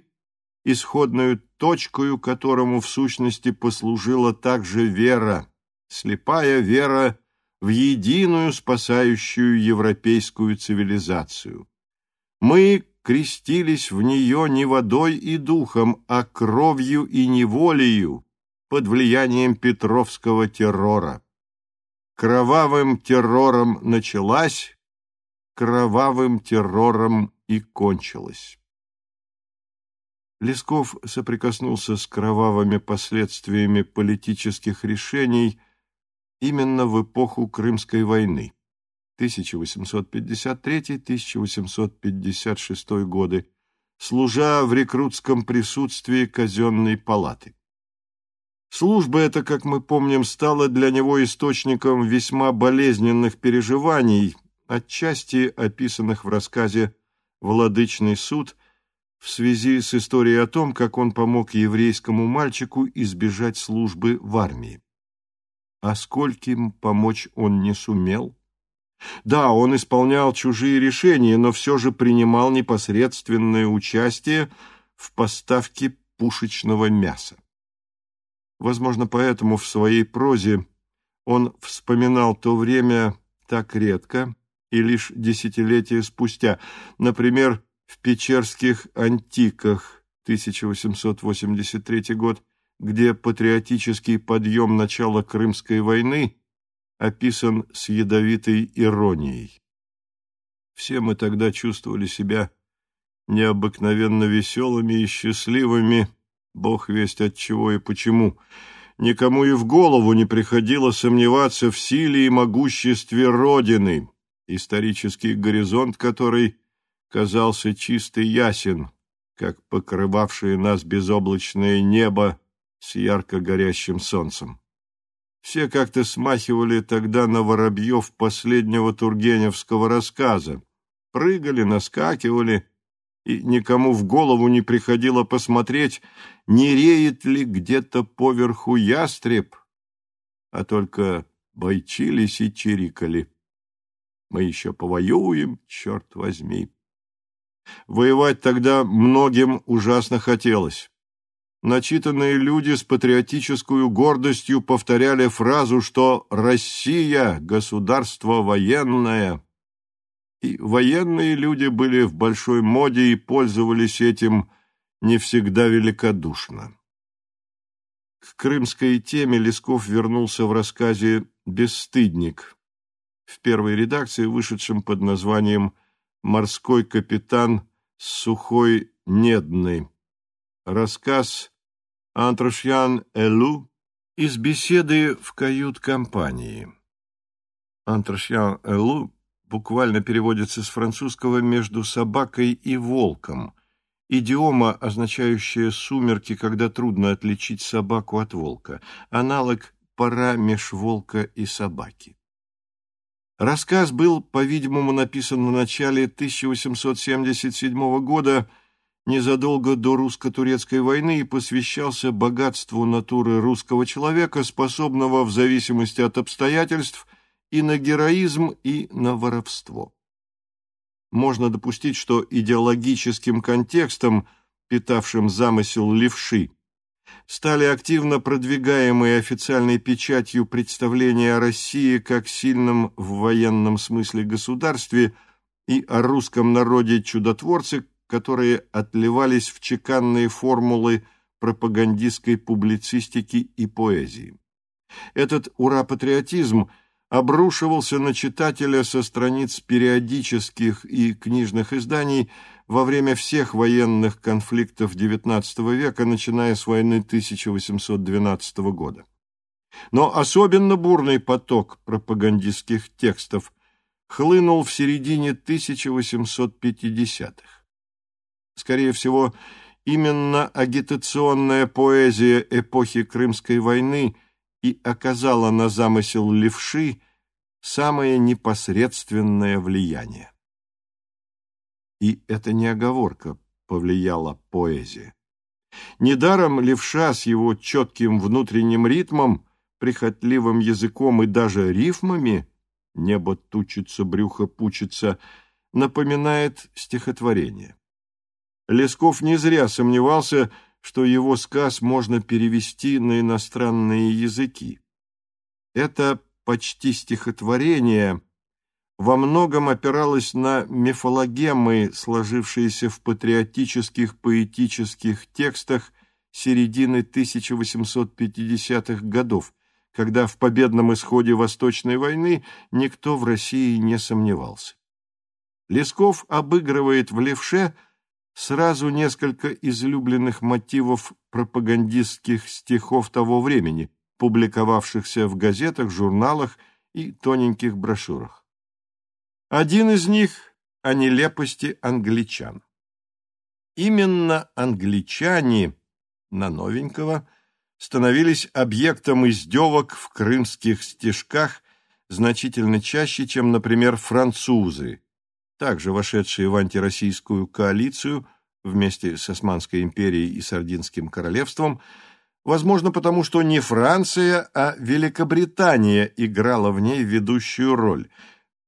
исходную точкою которому в сущности послужила также вера, слепая вера в единую спасающую европейскую цивилизацию. Мы крестились в нее не водой и духом, а кровью и неволею под влиянием петровского террора. Кровавым террором началась, кровавым террором и кончилась. Лесков соприкоснулся с кровавыми последствиями политических решений именно в эпоху Крымской войны 1853-1856 годы, служа в рекрутском присутствии казенной палаты. Служба эта, как мы помним, стала для него источником весьма болезненных переживаний, отчасти описанных в рассказе «Владычный суд», в связи с историей о том, как он помог еврейскому мальчику избежать службы в армии. А скольким помочь он не сумел? Да, он исполнял чужие решения, но все же принимал непосредственное участие в поставке пушечного мяса. Возможно, поэтому в своей прозе он вспоминал то время так редко и лишь десятилетия спустя, например, в Печерских антиках 1883 год, где патриотический подъем начала Крымской войны описан с ядовитой иронией. Все мы тогда чувствовали себя необыкновенно веселыми и счастливыми, бог весть от чего и почему. Никому и в голову не приходило сомневаться в силе и могуществе Родины, исторический горизонт которой казался чист и ясен, как покрывавшее нас безоблачное небо с ярко горящим солнцем. Все как-то смахивали тогда на воробьев последнего тургеневского рассказа, прыгали, наскакивали, и никому в голову не приходило посмотреть, не реет ли где-то поверху ястреб, а только бойчились и чирикали. Мы еще повоюем, черт возьми. Воевать тогда многим ужасно хотелось. Начитанные люди с патриотической гордостью повторяли фразу, что «Россия – государство военное». И военные люди были в большой моде и пользовались этим не всегда великодушно. К крымской теме Лесков вернулся в рассказе «Бесстыдник» в первой редакции, вышедшем под названием морской капитан с сухой Недной. Рассказ Антрошьян Элу из беседы в кают-компании. Антрошьян Элу буквально переводится с французского «между собакой и волком», идиома, означающая «сумерки», когда трудно отличить собаку от волка, аналог «пора меж волка и собаки». Рассказ был, по-видимому, написан в начале 1877 года, незадолго до русско-турецкой войны, и посвящался богатству натуры русского человека, способного в зависимости от обстоятельств и на героизм, и на воровство. Можно допустить, что идеологическим контекстом, питавшим замысел левши, стали активно продвигаемые официальной печатью представления о России как сильном в военном смысле государстве и о русском народе чудотворцы, которые отливались в чеканные формулы пропагандистской публицистики и поэзии. Этот ура-патриотизм обрушивался на читателя со страниц периодических и книжных изданий – во время всех военных конфликтов XIX века, начиная с войны 1812 года. Но особенно бурный поток пропагандистских текстов хлынул в середине 1850-х. Скорее всего, именно агитационная поэзия эпохи Крымской войны и оказала на замысел левши самое непосредственное влияние. И это не оговорка повлияла поэзия. Недаром левша с его четким внутренним ритмом, прихотливым языком и даже рифмами «небо тучится, брюхо пучится» напоминает стихотворение. Лесков не зря сомневался, что его сказ можно перевести на иностранные языки. Это почти стихотворение во многом опиралось на мифологемы, сложившиеся в патриотических поэтических текстах середины 1850-х годов, когда в победном исходе Восточной войны никто в России не сомневался. Лесков обыгрывает в «Левше» сразу несколько излюбленных мотивов пропагандистских стихов того времени, публиковавшихся в газетах, журналах и тоненьких брошюрах. Один из них – о нелепости англичан. Именно англичане на новенького становились объектом издевок в крымских стишках значительно чаще, чем, например, французы, также вошедшие в антироссийскую коалицию вместе с Османской империей и Сардинским королевством, возможно, потому что не Франция, а Великобритания играла в ней ведущую роль.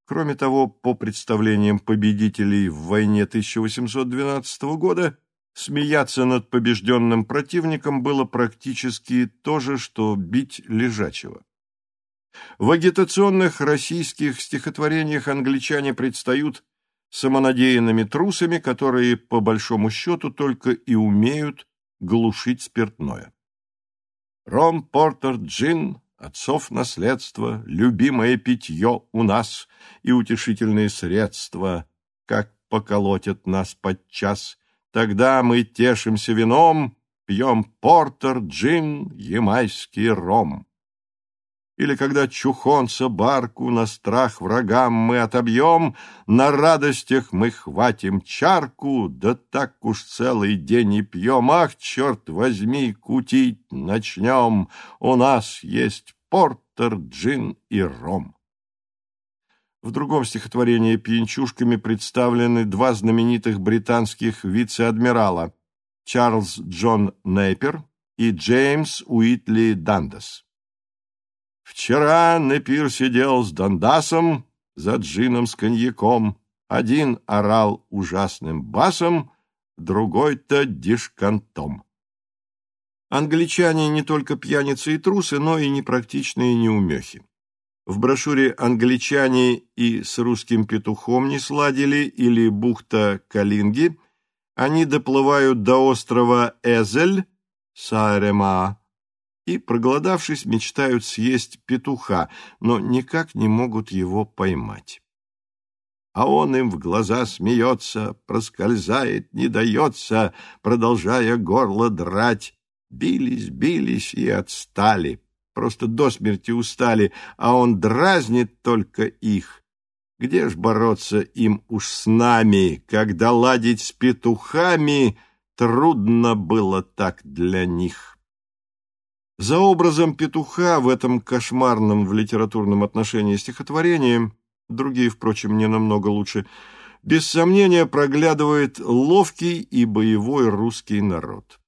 Кроме того, по представлениям победителей в войне 1812 года, смеяться над побежденным противником было практически то же, что бить лежачего. В агитационных российских стихотворениях англичане предстают самонадеянными трусами, которые, по большому счету, только и умеют глушить спиртное. Ром, портер, джин, отцов наследство, любимое питье у нас и утешительные средства, как поколотят нас подчас. Тогда мы тешимся вином, пьем портер, джин, ямайский ром. Или когда чухонца барку на страх врагам мы отобьем, На радостях мы хватим чарку, да так уж целый день и пьем. Ах, черт возьми, кутить начнем, у нас есть портер, джин и ром. В другом стихотворении пьянчушками представлены два знаменитых британских вице-адмирала Чарльз Джон Нейпер и Джеймс Уитли Дандас. Вчера на пир сидел с Дандасом, за джином с коньяком. Один орал ужасным басом, другой-то дишкантом. Англичане не только пьяницы и трусы, но и непрактичные неумехи. В брошюре «Англичане и с русским петухом не сладили» или «Бухта Калинги» они доплывают до острова Эзель, Саарема, и, проголодавшись, мечтают съесть петуха, но никак не могут его поймать. А он им в глаза смеется, проскользает, не дается, продолжая горло драть. Бились, бились и отстали, просто до смерти устали, а он дразнит только их. Где ж бороться им уж с нами, когда ладить с петухами трудно было так для них? За образом петуха в этом кошмарном в литературном отношении стихотворении, другие, впрочем, не намного лучше, без сомнения проглядывает ловкий и боевой русский народ.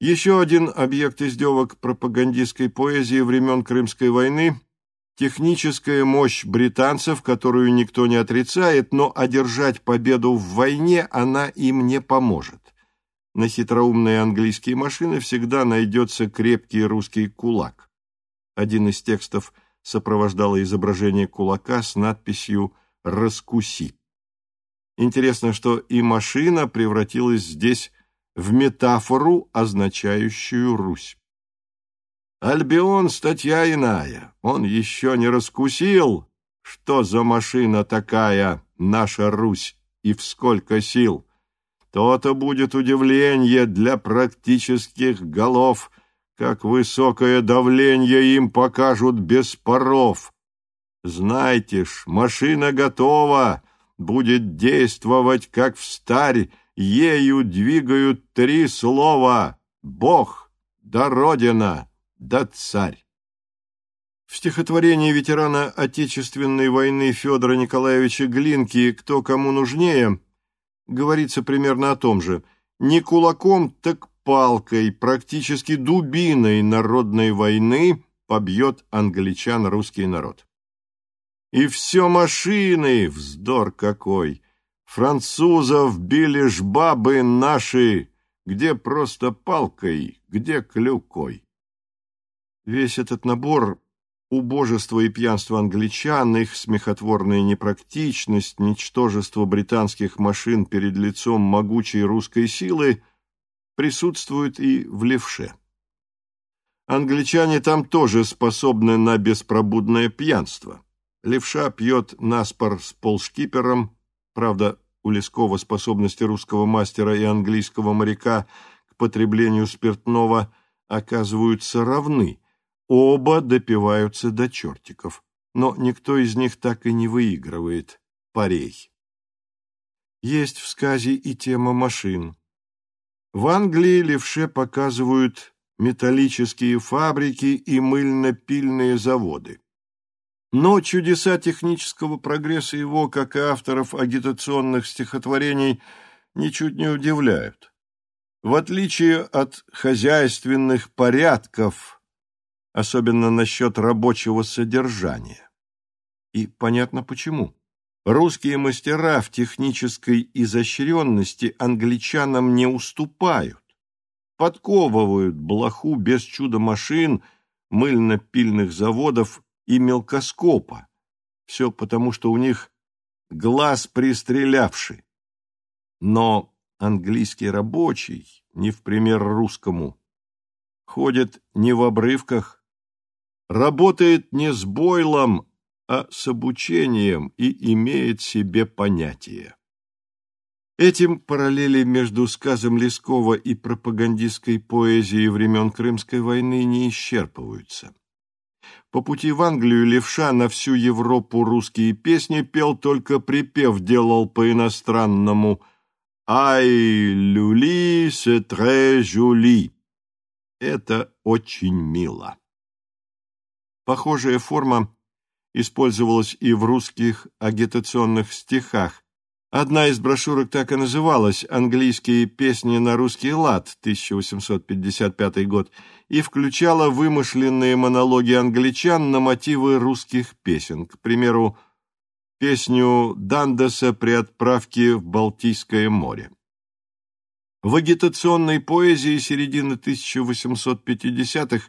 Еще один объект издевок пропагандистской поэзии времен Крымской войны – техническая мощь британцев, которую никто не отрицает, но одержать победу в войне она им не поможет на хитроумные английские машины всегда найдется крепкий русский кулак. Один из текстов сопровождало изображение кулака с надписью «Раскуси». Интересно, что и машина превратилась здесь в метафору, означающую Русь. Альбион — статья иная, он еще не раскусил, что за машина такая наша Русь и в сколько сил. То-то будет удивление для практических голов, как высокое давление им покажут без паров. Знайте ж, машина готова, будет действовать, как в старь, ею двигают три слова «Бог», «да Родина», «да Царь». В стихотворении ветерана Отечественной войны Федора Николаевича Глинки «Кто кому нужнее» говорится примерно о том же. Не кулаком, так палкой, практически дубиной народной войны побьет англичан русский народ. И все машины, вздор какой! Французов били ж бабы наши, где просто палкой, где клюкой. Весь этот набор убожество и пьянство англичан, их смехотворная непрактичность, ничтожество британских машин перед лицом могучей русской силы присутствуют и в левше. Англичане там тоже способны на беспробудное пьянство. Левша пьет наспор с полшкипером, правда, у Лескова способности русского мастера и английского моряка к потреблению спиртного оказываются равны. Оба допиваются до чертиков, но никто из них так и не выигрывает парей. Есть в сказе и тема машин. В Англии левше показывают металлические фабрики и мыльно-пильные заводы. Но чудеса технического прогресса его, как и авторов агитационных стихотворений, ничуть не удивляют. В отличие от хозяйственных порядков, особенно насчет рабочего содержания. И понятно почему. Русские мастера в технической изощренности англичанам не уступают. Подковывают блоху без чуда машин, мыльно-пильных заводов и мелкоскопа. Все потому, что у них глаз пристрелявший. Но английский рабочий, не в пример русскому, ходит не в обрывках, работает не с бойлом, а с обучением и имеет себе понятие. Этим параллели между сказом Лескова и пропагандистской поэзией времен Крымской войны не исчерпываются. По пути в Англию левша на всю Европу русские песни пел, только припев делал по-иностранному «Ай, люли, се тре жули». Это очень мило. Похожая форма использовалась и в русских агитационных стихах. Одна из брошюрок так и называлась «Английские песни на русский лад» 1855 год и включала вымышленные монологи англичан на мотивы русских песен, к примеру, песню Дандеса при отправке в Балтийское море. В агитационной поэзии середины 1850-х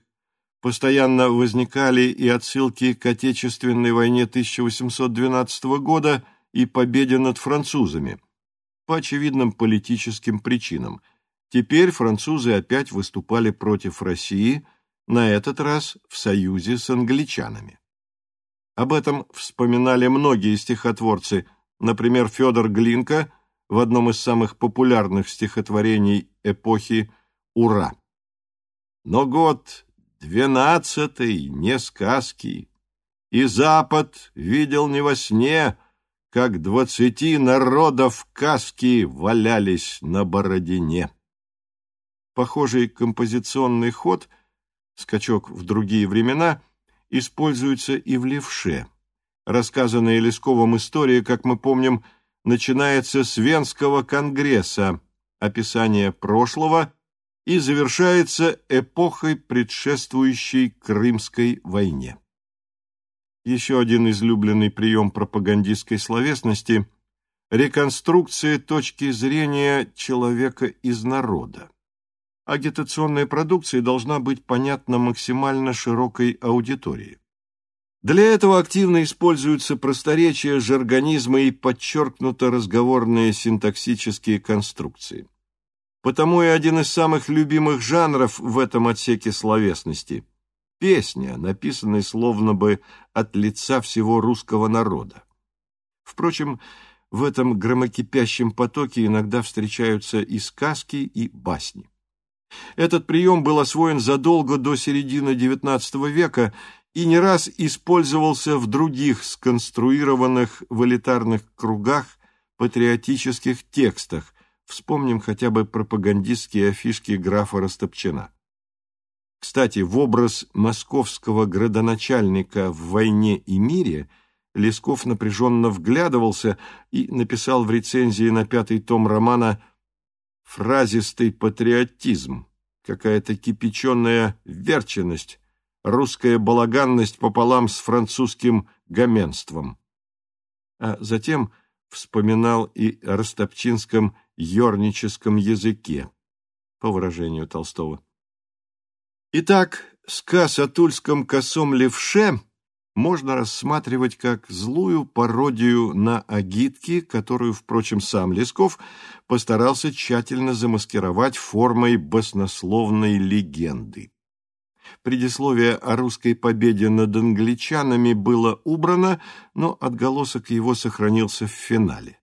Постоянно возникали и отсылки к Отечественной войне 1812 года и победе над французами. По очевидным политическим причинам. Теперь французы опять выступали против России, на этот раз в союзе с англичанами. Об этом вспоминали многие стихотворцы, например, Федор Глинка в одном из самых популярных стихотворений эпохи «Ура». Но год Двенадцатый, не сказки. И Запад видел не во сне, как двадцати народов каски валялись на Бородине. Похожий композиционный ход, скачок в другие времена, используется и в левше. Рассказанная Лесковым история, как мы помним, начинается с Венского конгресса, описание прошлого и завершается эпохой, предшествующей Крымской войне. Еще один излюбленный прием пропагандистской словесности – реконструкция точки зрения человека из народа. Агитационная продукция должна быть понятна максимально широкой аудитории. Для этого активно используются просторечия, жаргонизмы и подчеркнуто разговорные синтаксические конструкции. Потому и один из самых любимых жанров в этом отсеке словесности – песня, написанная словно бы от лица всего русского народа. Впрочем, в этом громокипящем потоке иногда встречаются и сказки, и басни. Этот прием был освоен задолго до середины XIX века и не раз использовался в других сконструированных в элитарных кругах патриотических текстах, Вспомним хотя бы пропагандистские афишки графа Растопчина. Кстати, в образ московского градоначальника в «Войне и мире» Лесков напряженно вглядывался и написал в рецензии на пятый том романа «Фразистый патриотизм», какая-то кипяченая верченность, русская балаганность пополам с французским гаменством. А затем вспоминал и о ростопчинском ерническом языке. по выражению Толстого. Итак, сказ о тульском косом левше можно рассматривать как злую пародию на агитки, которую, впрочем, сам Лесков постарался тщательно замаскировать формой баснословной легенды. Предисловие о русской победе над англичанами было убрано, но отголосок его сохранился в финале.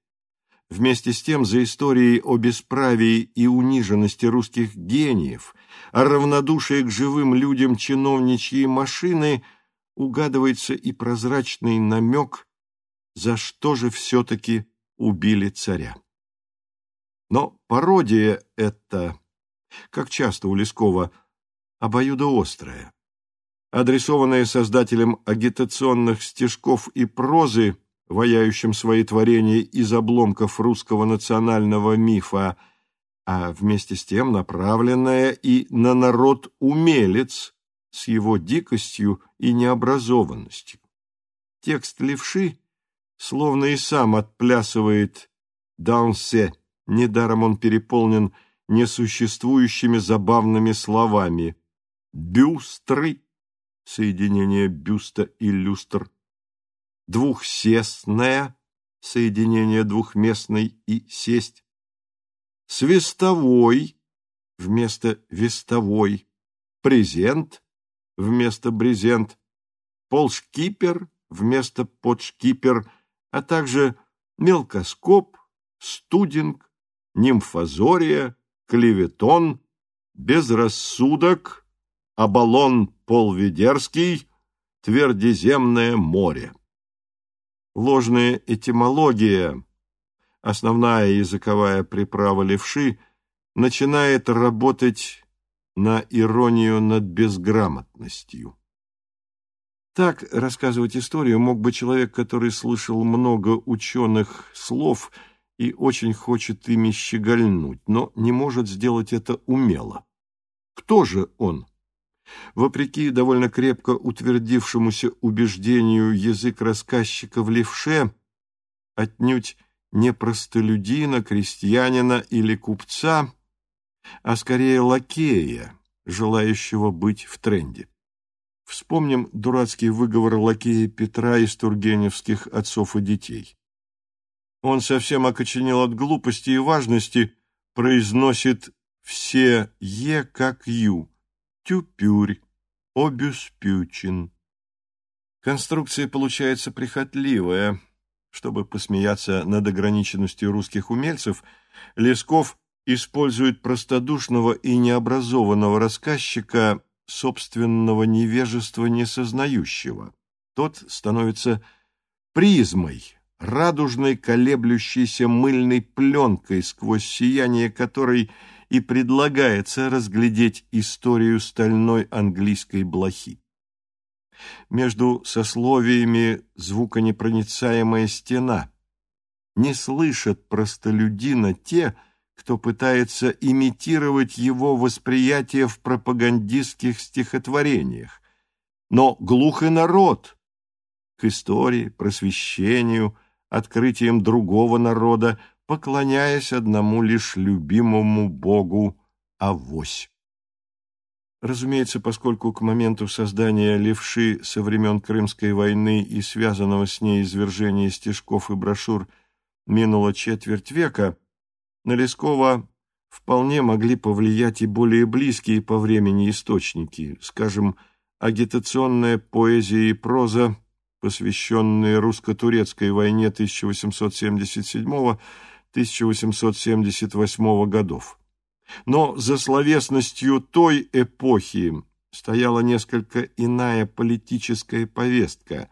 Вместе с тем, за историей о бесправии и униженности русских гениев, о равнодушии к живым людям чиновничьей машины – угадывается и прозрачный намек, за что же все-таки убили царя. Но пародия эта, как часто у Лескова, обоюдоострая. Адресованная создателем агитационных стишков и прозы, ваяющим свои творения из обломков русского национального мифа, а вместе с тем направленная и на народ-умелец, с его дикостью и необразованностью. Текст левши словно и сам отплясывает «дансе», недаром он переполнен несуществующими забавными словами «бюстры» — соединение бюста и люстр, «двухсестная» — соединение двухместной и сесть, «свистовой» вместо «вестовой», «презент» вместо брезент, полшкипер вместо подшкипер, а также мелкоскоп, студинг, нимфозория, клеветон, безрассудок, оболон полведерский, твердиземное море. Ложная этимология, основная языковая приправа левши, начинает работать на иронию над безграмотностью. Так рассказывать историю мог бы человек, который слышал много ученых слов и очень хочет ими щегольнуть, но не может сделать это умело. Кто же он? Вопреки довольно крепко утвердившемуся убеждению язык рассказчика в левше отнюдь не простолюдина, крестьянина или купца, а скорее лакея, желающего быть в тренде. Вспомним дурацкий выговор лакея Петра из тургеневских отцов и детей. Он совсем окоченел от глупости и важности, произносит все «е» как «ю», «тюпюрь», «обюспючин». Конструкция получается прихотливая. Чтобы посмеяться над ограниченностью русских умельцев, Лесков использует простодушного и необразованного рассказчика собственного невежества несознающего. Тот становится призмой, радужной колеблющейся мыльной пленкой, сквозь сияние которой и предлагается разглядеть историю стальной английской блохи. Между сословиями звуконепроницаемая стена. Не слышат простолюдина те, кто пытается имитировать его восприятие в пропагандистских стихотворениях. Но глухой народ к истории, просвещению, открытиям другого народа, поклоняясь одному лишь любимому богу Авось. Разумеется, поскольку к моменту создания левши со времен Крымской войны и связанного с ней извержения стишков и брошюр минуло четверть века, на Лескова вполне могли повлиять и более близкие по времени источники, скажем, агитационная поэзия и проза, посвященные русско-турецкой войне 1877-1878 годов. Но за словесностью той эпохи стояла несколько иная политическая повестка,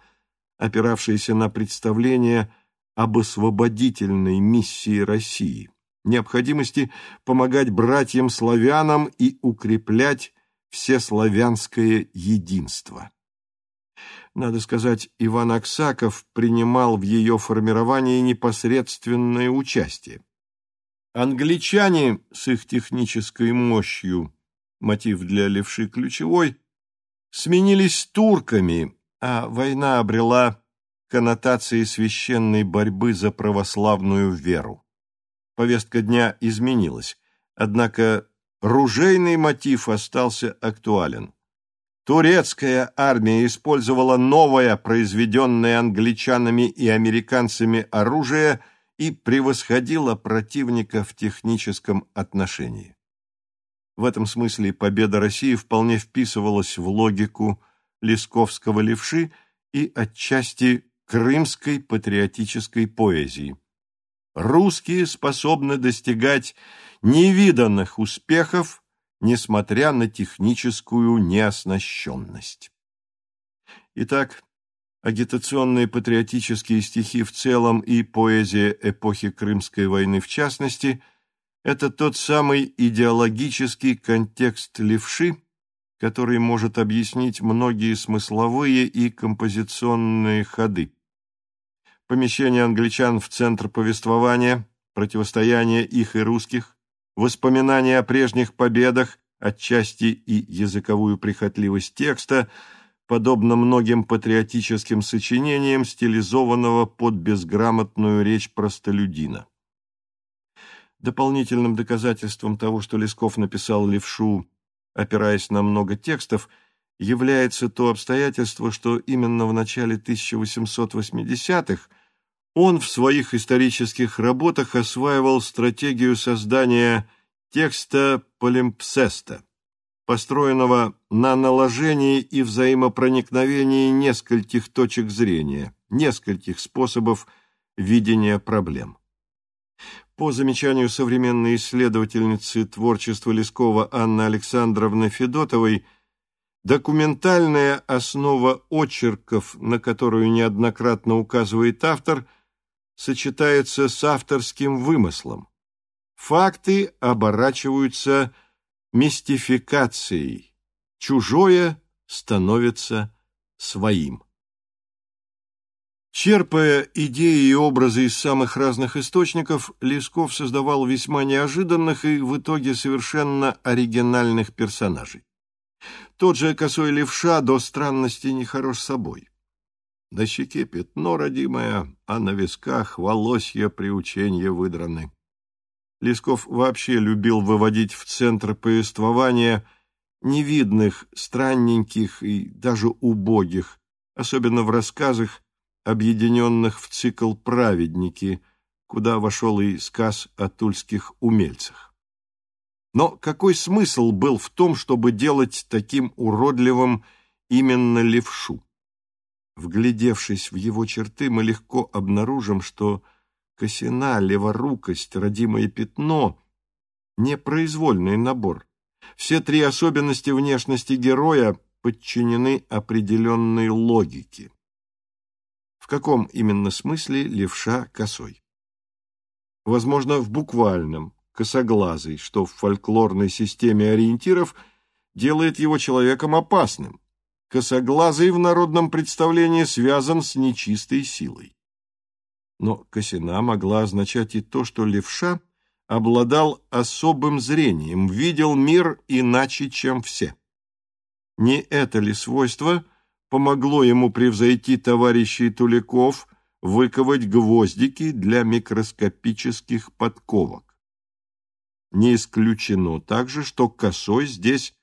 опиравшаяся на представление об освободительной миссии России необходимости помогать братьям-славянам и укреплять всеславянское единство. Надо сказать, Иван Аксаков принимал в ее формировании непосредственное участие. Англичане с их технической мощью, мотив для левши ключевой, сменились турками, а война обрела коннотации священной борьбы за православную веру повестка дня изменилась, однако ружейный мотив остался актуален. Турецкая армия использовала новое, произведенное англичанами и американцами оружие и превосходила противника в техническом отношении. В этом смысле победа России вполне вписывалась в логику Лесковского левши и отчасти крымской патриотической поэзии. Русские способны достигать невиданных успехов, несмотря на техническую неоснащенность. Итак, агитационные патриотические стихи в целом и поэзия эпохи Крымской войны в частности – это тот самый идеологический контекст левши, который может объяснить многие смысловые и композиционные ходы. Помещение англичан в центр повествования, противостояние их и русских, воспоминания о прежних победах, отчасти и языковую прихотливость текста, подобно многим патриотическим сочинениям, стилизованного под безграмотную речь простолюдина. Дополнительным доказательством того, что Лесков написал левшу, опираясь на много текстов, является то обстоятельство, что именно в начале 1880-х он в своих исторических работах осваивал стратегию создания текста полимпсеста, построенного на наложении и взаимопроникновении нескольких точек зрения, нескольких способов видения проблем. По замечанию современной исследовательницы творчества Лескова Анны Александровны Федотовой, документальная основа очерков, на которую неоднократно указывает автор, сочетается с авторским вымыслом. Факты оборачиваются мистификацией, чужое становится своим. Черпая идеи и образы из самых разных источников, Лесков создавал весьма неожиданных и в итоге совершенно оригинальных персонажей. Тот же косой левша до странности не хорош собой. На щеке пятно родимое, а на висках волосья приученья выдраны. Лесков вообще любил выводить в центр повествования невидных, странненьких и даже убогих, особенно в рассказах, объединенных в цикл «Праведники», куда вошел и сказ о тульских умельцах. Но какой смысл был в том, чтобы делать таким уродливым именно левшу? Вглядевшись в его черты, мы легко обнаружим, что косина, леворукость, родимое пятно — непроизвольный набор. Все три особенности внешности героя подчинены определенной логике каком именно смысле левша косой. Возможно, в буквальном, косоглазый, что в фольклорной системе ориентиров делает его человеком опасным. Косоглазый в народном представлении связан с нечистой силой. Но косина могла означать и то, что левша обладал особым зрением, видел мир иначе, чем все. Не это ли свойство – помогло ему превзойти товарищей Туликов, выковать гвоздики для микроскопических подковок. Не исключено также, что косой здесь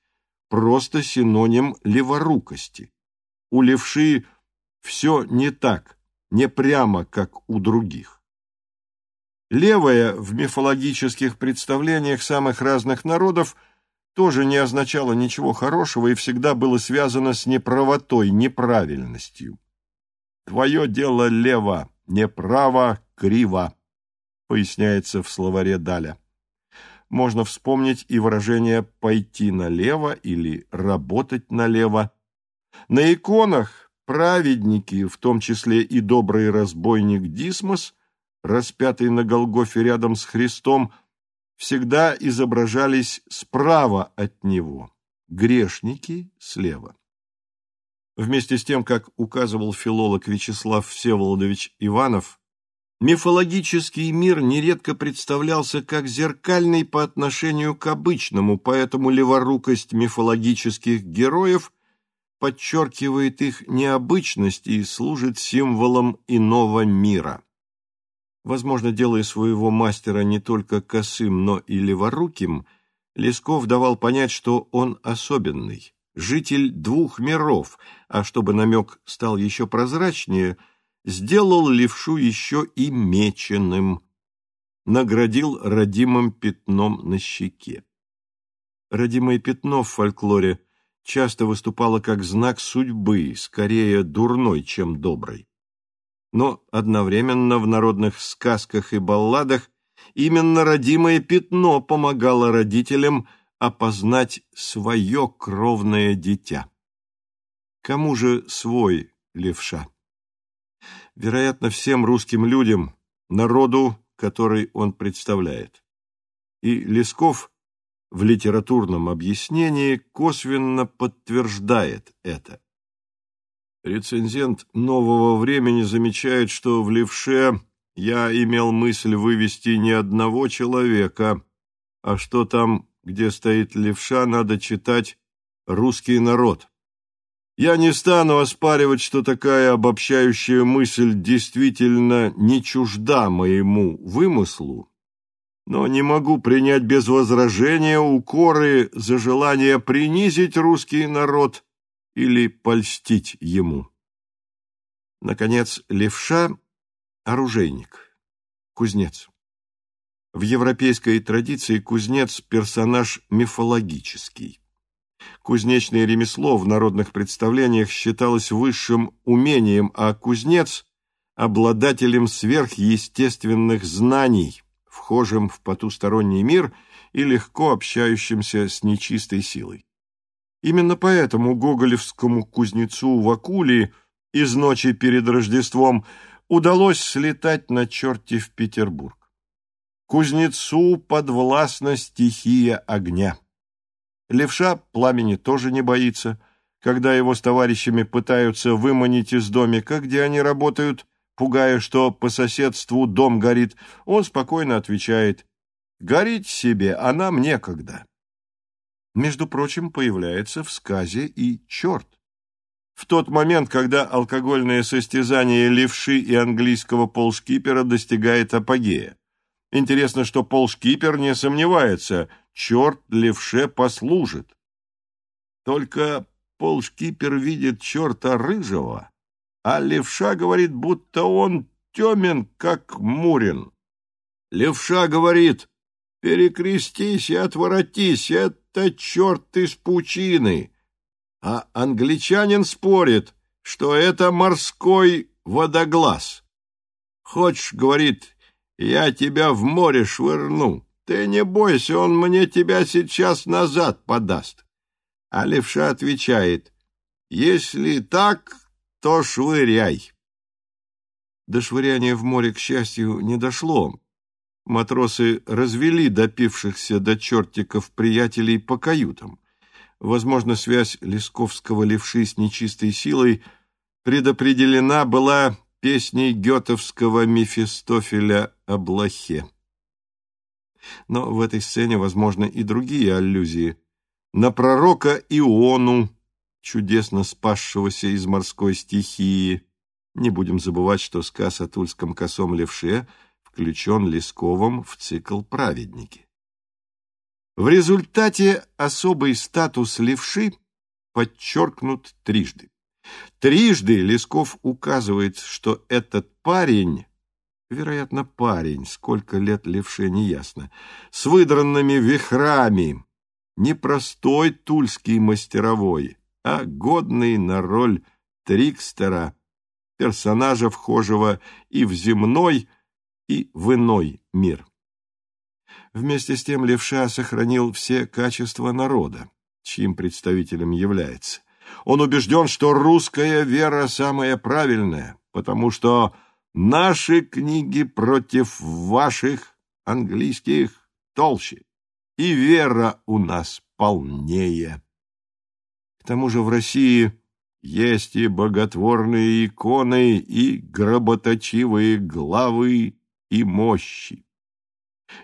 просто синоним леворукости. У левши все не так, не прямо, как у других. Левая в мифологических представлениях самых разных народов – тоже не означало ничего хорошего и всегда было связано с неправотой, неправильностью. «Твое дело лево, неправо, криво», поясняется в словаре Даля. Можно вспомнить и выражение «пойти налево» или «работать налево». На иконах праведники, в том числе и добрый разбойник Дисмос, распятый на Голгофе рядом с Христом, всегда изображались справа от него, грешники слева. Вместе с тем, как указывал филолог Вячеслав Всеволодович Иванов, мифологический мир нередко представлялся как зеркальный по отношению к обычному, поэтому леворукость мифологических героев подчеркивает их необычность и служит символом иного мира. Возможно, делая своего мастера не только косым, но и леворуким, Лесков давал понять, что он особенный, житель двух миров, а чтобы намек стал еще прозрачнее, сделал левшу еще и меченым, наградил родимым пятном на щеке. Родимое пятно в фольклоре часто выступало как знак судьбы, скорее дурной, чем доброй. Но одновременно в народных сказках и балладах именно родимое пятно помогало родителям опознать свое кровное дитя. Кому же свой левша? Вероятно, всем русским людям, народу, который он представляет. И Лесков в литературном объяснении косвенно подтверждает это. Рецензент «Нового времени» замечает, что в левше я имел мысль вывести не одного человека, а что там, где стоит левша, надо читать «русский народ». Я не стану оспаривать, что такая обобщающая мысль действительно не чужда моему вымыслу, но не могу принять без возражения укоры за желание принизить русский народ или польстить ему. Наконец, левша – оружейник, кузнец. В европейской традиции кузнец – персонаж мифологический. Кузнечное ремесло в народных представлениях считалось высшим умением, а кузнец – обладателем сверхъестественных знаний, вхожим в потусторонний мир и легко общающимся с нечистой силой. Именно поэтому гоголевскому кузнецу Вакулии из ночи перед Рождеством удалось слетать на черте в Петербург. Кузнецу подвластна стихия огня. Левша пламени тоже не боится. Когда его с товарищами пытаются выманить из домика, где они работают, пугая, что по соседству дом горит, он спокойно отвечает «Горить себе, а нам некогда». Между прочим, появляется в сказе и черт. В тот момент, когда алкогольное состязание левши и английского полшкипера достигает апогея. Интересно, что полшкипер не сомневается, черт левше послужит. Только полшкипер видит черта рыжего, а левша говорит, будто он темен, как Мурин. Левша говорит, перекрестись и отворотись, это черт из пучины. А англичанин спорит, что это морской водоглаз. Хочешь, говорит, я тебя в море швырну. Ты не бойся, он мне тебя сейчас назад подаст. А левша отвечает, если так, то швыряй. До швыряния в море, к счастью, не дошло. Матросы развели допившихся до чертиков приятелей по каютам. Возможно, связь Лесковского левши с нечистой силой предопределена была песней гетовского Мефистофеля о блохе. Но в этой сцене возможны и другие аллюзии. На пророка Иону, чудесно спасшегося из морской стихии. Не будем забывать, что сказ о тульском косом левше включен Лесковым в цикл «Праведники». В результате особый статус левши подчеркнут трижды. Трижды Лесков указывает, что этот парень, вероятно, парень, сколько лет левше неясно, с выдранными вихрами, непростой тульский мастеровой, а годный на роль трикстера, персонажа, вхожего и в земной, и в иной мир. Вместе с тем левша сохранил все качества народа, чьим представителем является. Он убежден, что русская вера самая правильная, потому что наши книги против ваших английских толще, и вера у нас полнее. К тому же в России есть и боготворные иконы, и гроботочивые главы, и мощи.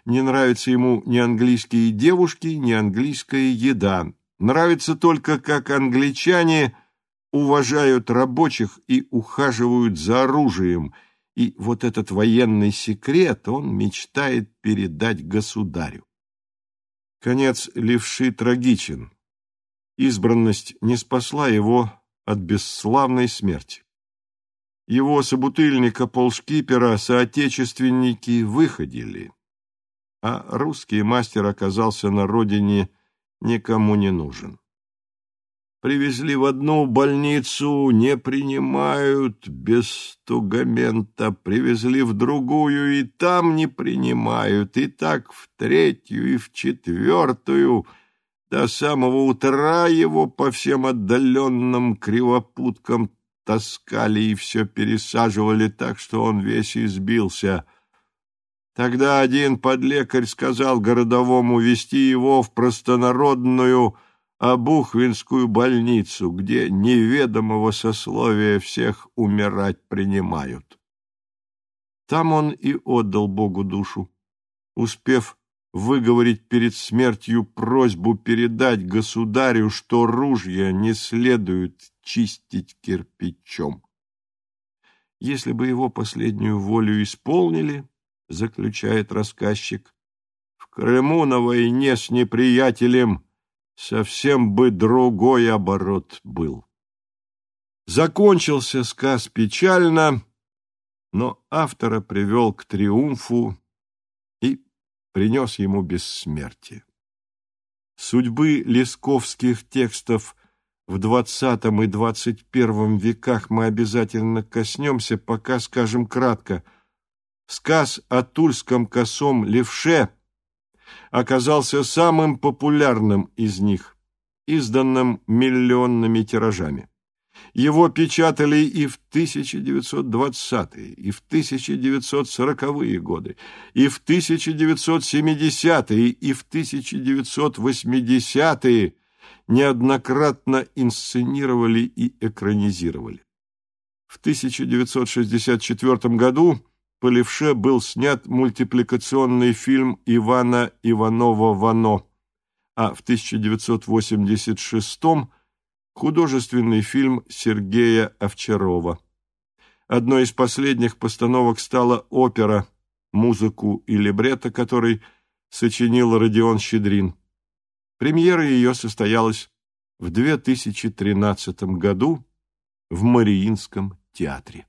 Не нравятся ему ни английские девушки, ни английская еда, Нравится только, как англичане уважают рабочих и ухаживают за оружием, и вот этот военный секрет он мечтает передать государю. Конец левши трагичен. Избранность не спасла его от бесславной смерти. Его собутыльника полшкипера соотечественники выходили, а русский мастер оказался на родине никому не нужен. Привезли в одну больницу, не принимают без тугамента. Привезли в другую, и там не принимают. И так в третью и в четвертую. До самого утра его по всем отдаленным кривопуткам таскали и все пересаживали так, что он весь избился. Тогда один подлекарь сказал городовому вести его в простонародную Обухвинскую больницу, где неведомого сословия всех умирать принимают. Там он и отдал Богу душу, успев выговорить перед смертью просьбу передать государю, что ружья не следует чистить кирпичом. Если бы его последнюю волю исполнили, заключает рассказчик, в Крыму на войне с неприятелем совсем бы другой оборот был. Закончился сказ печально, но автора привел к триумфу и принес ему бессмертие. Судьбы лесковских текстов в двадцатом и первом веках мы обязательно коснемся, пока скажем кратко. Сказ о тульском косом левше – оказался самым популярным из них, изданным миллионными тиражами. Его печатали и в 1920-е, и в 1940-е годы, и в 1970-е, и в 1980-е неоднократно инсценировали и экранизировали. В 1964 году по левше был снят мультипликационный фильм Ивана Иванова-Вано, а в 1986 художественный фильм Сергея Овчарова. Одной из последних постановок стала опера, музыку и либретто которой сочинил Родион Щедрин. Премьера ее состоялась в 2013 году в Мариинском театре.